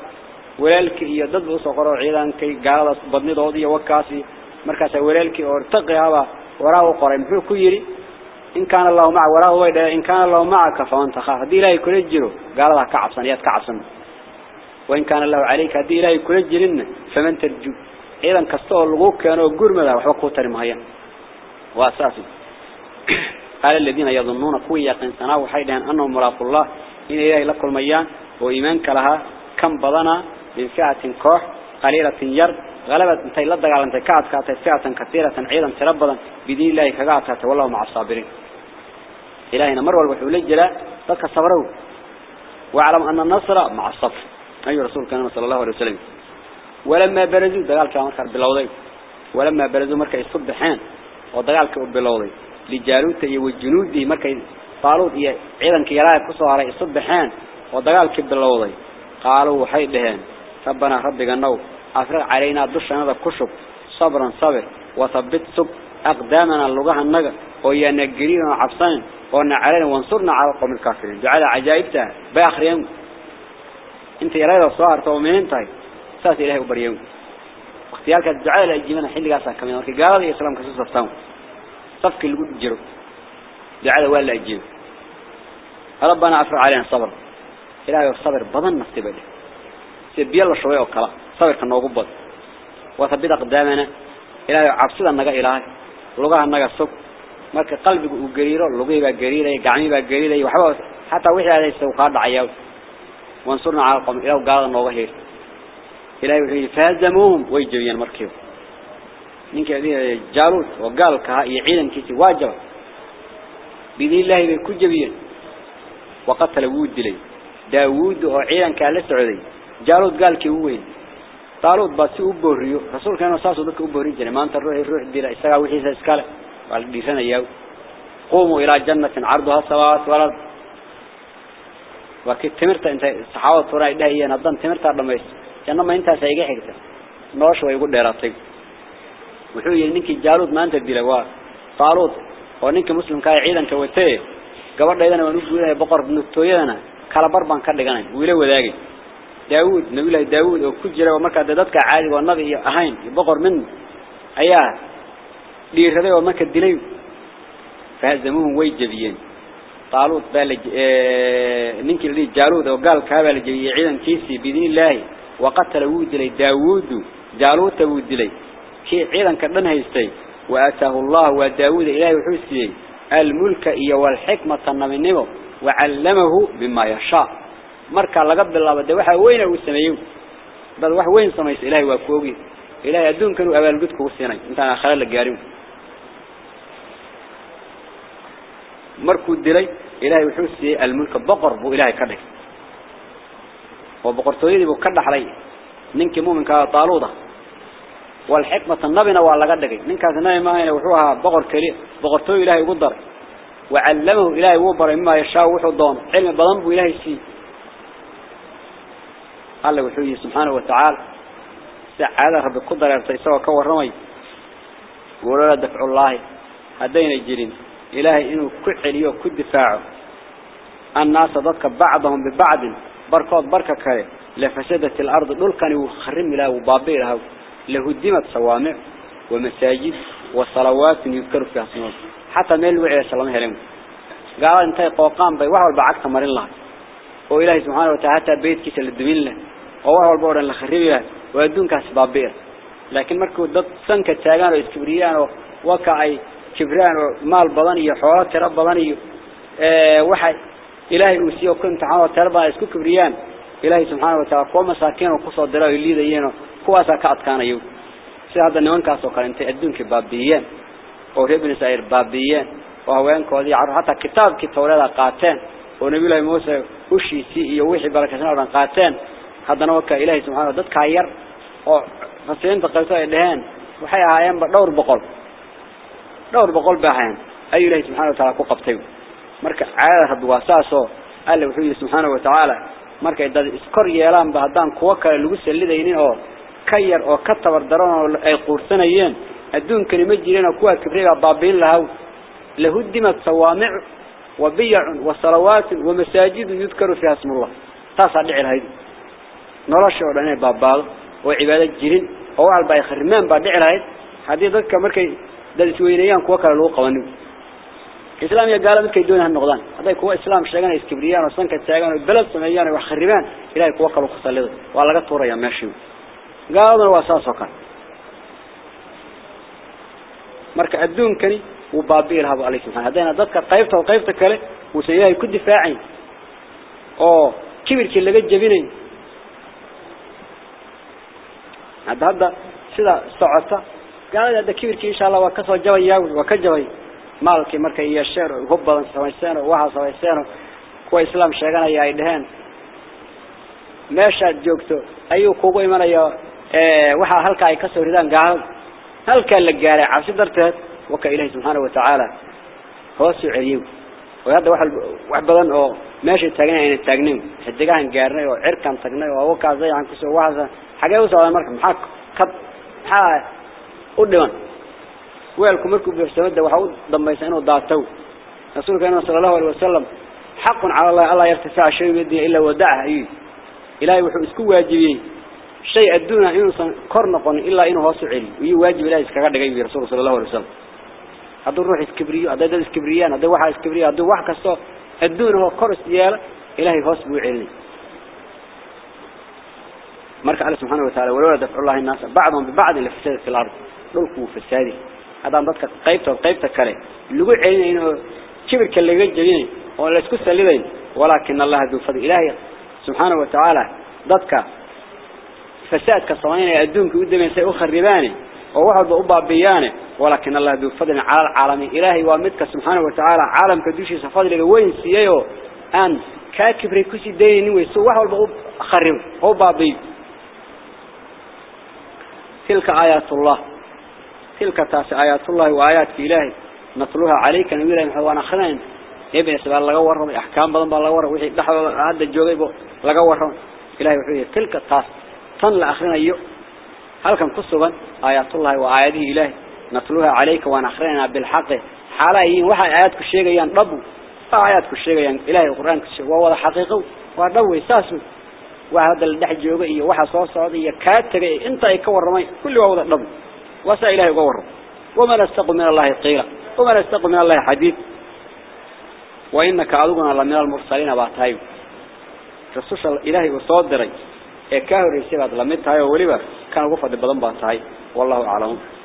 walaalkii iyo dad uu soo qoro ciidankay gaalada badnidood iyo wakaasi markaas walaalkii oo taqihaba waraaq u qoray muxuu ku yiri in kaana allah ma'a waraaq way dhaa in kaana allah ma'aka fa anta khaf hadii ilaahay kula jiro gaalada ka cabsan yaad ka cabsan وإن كان الله عليك هدي إلهي كل جرنا فمن ترجو إذا كستوه لغوك كانوا قرمدا وحبقوا ترمهيا وأساسي قال الذين يظنون قوي يقين سناه وحيدا أنهم ملاق الله. إن إلهي لكل ميان وإيمانك لها. كم بضنا من فئة كوح قليلة ير غلبت انت لدق على انت كعد كعد فئة كثيرة عيدا تربضا بدين الله كقعدها والله مع الصابرين. إلهينا مروى الوحي الجلاء ذلك صبروا. واعلم أن النصر مع الصبر. أي رسول كان صلى الله عليه وسلم. ولما برزوا دقال كان مركز بالوضي ولما برزوا مركز الصبحان ودقال كان لجالوت والجنود دي مركز طالوت عيدا كيراء كسوا على الصبحان ودقال كان بالوضي قالوا وحي لهان ربنا ربك النو أفرغ علينا دشنا كشب صبرا صبر. وثبت سب. أقدامنا اللغة النجا. وينجرين وعبسان ونعلنا وانصرنا على القوم الكافرين. جعل عجائبته بآخر يوم. انت يا ريال الصار تومين طيب ساس إلهي وبريوم. اختيارك الدعاء لأجيبنا حل قاسا كمان وكي قال لي إسلام كسوس الصوم. صفك اللي قد جروا دعاله ولا أجيب ربنا أفر علينا صبر إلا صبر بضن نصيبه سبي الله شوية وكلا. صبر كنا وقبض وثبت قدامنا إلا عبسل النقاء إله لغة النقاء السك مالك قلبك قريره لغي بقى قريرة. قعمي بقى قريرة. وحبه حتى وحي هذا يستوقار دعيه وانصرنا على القوم. إلا وقال الله وغهير إلا يفازمهم ويجبين مركبه gaalka iyo ciidankiisa waajib bidii ilaahay bay ku jabiyeen waqtala wuu dilay daawud oo ciidanka la socday jaalut gaalkii uu weyn taalut baa si u booriyo rasuulkeena saasoo dadka u boorin jiray maanta ruuxi ruux dila isaga wixiisa iskale والديسان ياو قوموا إلى جنة عرضها السماوات والأرض وكي تمرت انت صحاوة تراي ده هي نضن تمرت لما يس جنة ما انت سيجي حقته نوش ويقول ديراتك وحوي نينك جالود ما انت ديلوا طالوت ونينك مسلم كاي عيدان كوتيه قبل ايدنا ونقول له بقر بن التويدنا kala barban ka dhiganay wiila wadaagay daawud nabiga daawud oo ku jira marka dadka caadi oo nabi ahayn boqor min ayaa dhiiraday oo marka dilay fahzamuhum way jabiyeen طالوت بالج ninkii li jaaluud oo gaal ka baa la jabiyay ciidankiisii bidinilaahi waqatala wuu dilay daawud jaaluut كي عيلان كدن هيستي. وآتاه الله وداود إله وحسيه الملك إيا والحكمة النمينيو وعلمه بما يشاء. مركا لقبل الله بده وحا وين وسميو بل وحا وين سميس إلهي وكوغي. إلهي الدون كانوا أبال قدك وسيني. انتان خلال لقاريو. مركو الدلي إلهي وحسيه الملك بقر بو إلهي كدك وبقرتو يدي بو كدح لي ننكي مومن كالطالوضة nabina waa laga dhigay ninkaas nabi ma ahayna wuxuu ahaa boqor kaliya boqortooy ilaahay ugu daray وعلمه إلهي وبر مما يشاء وحضان علم بدن بو إلهي سي الله وحيه سبحانه وتعالى. سعادة رب القدر يرتيسوا كورمي ولا دفع الله. هدين الجرين. إلهي إنه كعلي وكدفاعه الناس ضدك بعضهم ببعض. بركات بركة كره لفسدت الأرض. دول يخرم له وبابيرها لهدمت صوامع ومساجد وصلوات يذكر فيها اسمه حتى ميل وعي سلام هلم قال أنت قوقان بي وحول بعقت مرين الله. وإلهي سبحانه وتعالى بيت كيس للدمين له. ووحول بورا لخريبي له ويدون كاسبابير لكن مركو ضد سنك التاغان وإسكبريان وكعي كبران ومال بضاني وحوالات تراب بضاني آه وحي. إلهي أوسيه وكنت عمال تربا إسكو كبريان. إلهي سبحانه وتعالى قوة مساكين وقصة دراء اللي ديينه كعد كان يو سي هذا نوان كاسو قال انت أدون كبابيين oo reer bani israa'iil baabiyeen oo haweenkoodii carruur hataa kitaabkii tawreeda qaateen oo nabi ilaahay muuse ushiisii iyo wixii barakaysan oo dhan qaateen haddana waka ilaahay subxaanahu dadka yar oo fasiriinta qaybto ay dhaheen waxay ahaayeenba dhowr boqol dhowr boqol bay ahaayeen ayuu ilaahay subxaana wa tacaala ku qabtay marka caadada rabbi waa saasoo alle wuxuu yihi subxaana wa tacaala markay dad iskor yeelaanba haddaan kuwo kale lagu sallidaynin oo ka tabar daran oo ay quursanayeen أدون كلمة جيرين وكوا كبرية بابين لها لهدمت صوامع وبيع وصلوات ومساجد يذكر فيها اسم الله. تاسع دعي الهيد نرش ورنا بابال وعبادة جرين أو على باي خرمان بعد دعي الهيد هذه ذكر مركي دل سوينيان كوكا لو قوانين إسلام يقال من كيدون هالنقدان هذا كوا إسلام شجعنا إسكبريان وصنك التاجان والبلد سميان وخربان إلى كوكا لو خسلده وعلى قط وريا ماشي. قالوا من واساس وكان marka adduunkani uu baabi'i lahaa buu alayhi subhanahu hadayna dadka qaybta qaybta kale uu sayahay ku difaacin oo kibirkii laga jabinay hadda hadda sida socota gaalada hadda kibirkii insha Allah waa ka soo jabaya waa ka jabay maalkii markay yeesheen hub badan samayseen waxa samayseen kuwa islaam sheeganaya ay dhaheen meesha joogto ayuu kugu imanaya ee waxa halka ay ka soo ridaan gaalada هل كان لجاري عبس درته وك إله سبحانه وتعالى. هو سعيو وهذا واحد واحد بدن أو ماشي تاجنا يعني تاجنين حدقان جارنا وعركان تاجنا وهو زي عن كسر واحد. حاجة وصل على مركب حق كب حا قدمان. ويلكم مركب بيرسمد ده وحود ضم يسأنه ضاعتو رسول كان صلى الله عليه وسلم حق على الله الله يرتفع شيء بدي إلا ودعه إيه. إلهي وحو إسكو واجبين شيء الدنيا إنسان كرنقون إلا إنه سعيل ويواجب إلهي اسكاقا دقائي رسول صلى الله عليه وسلم. هذا الروح اسكبريو هذا دل إسكبريان هذا واحد إسكبريان هذا واحد كستو. الدنيا هو كرس ديالا إلهي هو علي مرك على سبحانه وتعالى ولولا دفع الله الناس بعضهم ببعض اللي فساد في الأرض. للكو في السادي. هذا ضدك قيبته وقيبته كلي. اللي قول علينا إنه كبر كاللي جدين ولا سليدين ولكن الله ذو فضل إلهي سبحانه وتعالى ضدك فساد كصوانين الدنيا قدام سيء خرباني وواحد بأبا بيانه ولكن الله ذو فضل على العالم. إلهي ومدك سبحانه وتعالى. عالم كدوشي سفضل وين سيئو أن كاكبري كسي ديني ويسو واحد بأبا خرب هو بابي. تلك آيات الله. تلك تاس آيات الله وآيات إلهي. نطلوها عليك نبيلا محوانا خلين ابن سبال لغا ورهم أحكام بدن با لغا ورهم هذا جوغيبو لغا ورهم إلهي وحي. تلك تاس تن الأخرين أيو هل كان قصوا آيات الله وآياته إله نطلوها عليك ونأخرين بالحق حالا إيهن وحا آياتك الشيغة يان ربو فآياتك الشيغة يان إله القرآن كالشيغة ووضا حقيقه وردو إساسه وهذا الدح الجوغي وحا صوصة وضيه كاتك انت يكور رمي كل ووضا ربو وسا إله يقور وما نستقوا من الله قيلة وما نستقوا من الله حديث وإنك أدوغنا من المرسلين باتايو رسوش الإله وصوت درجي ee ka horeysay baad la mid tahay oo waliba كان وقفة بدن بان تهي والله أعلم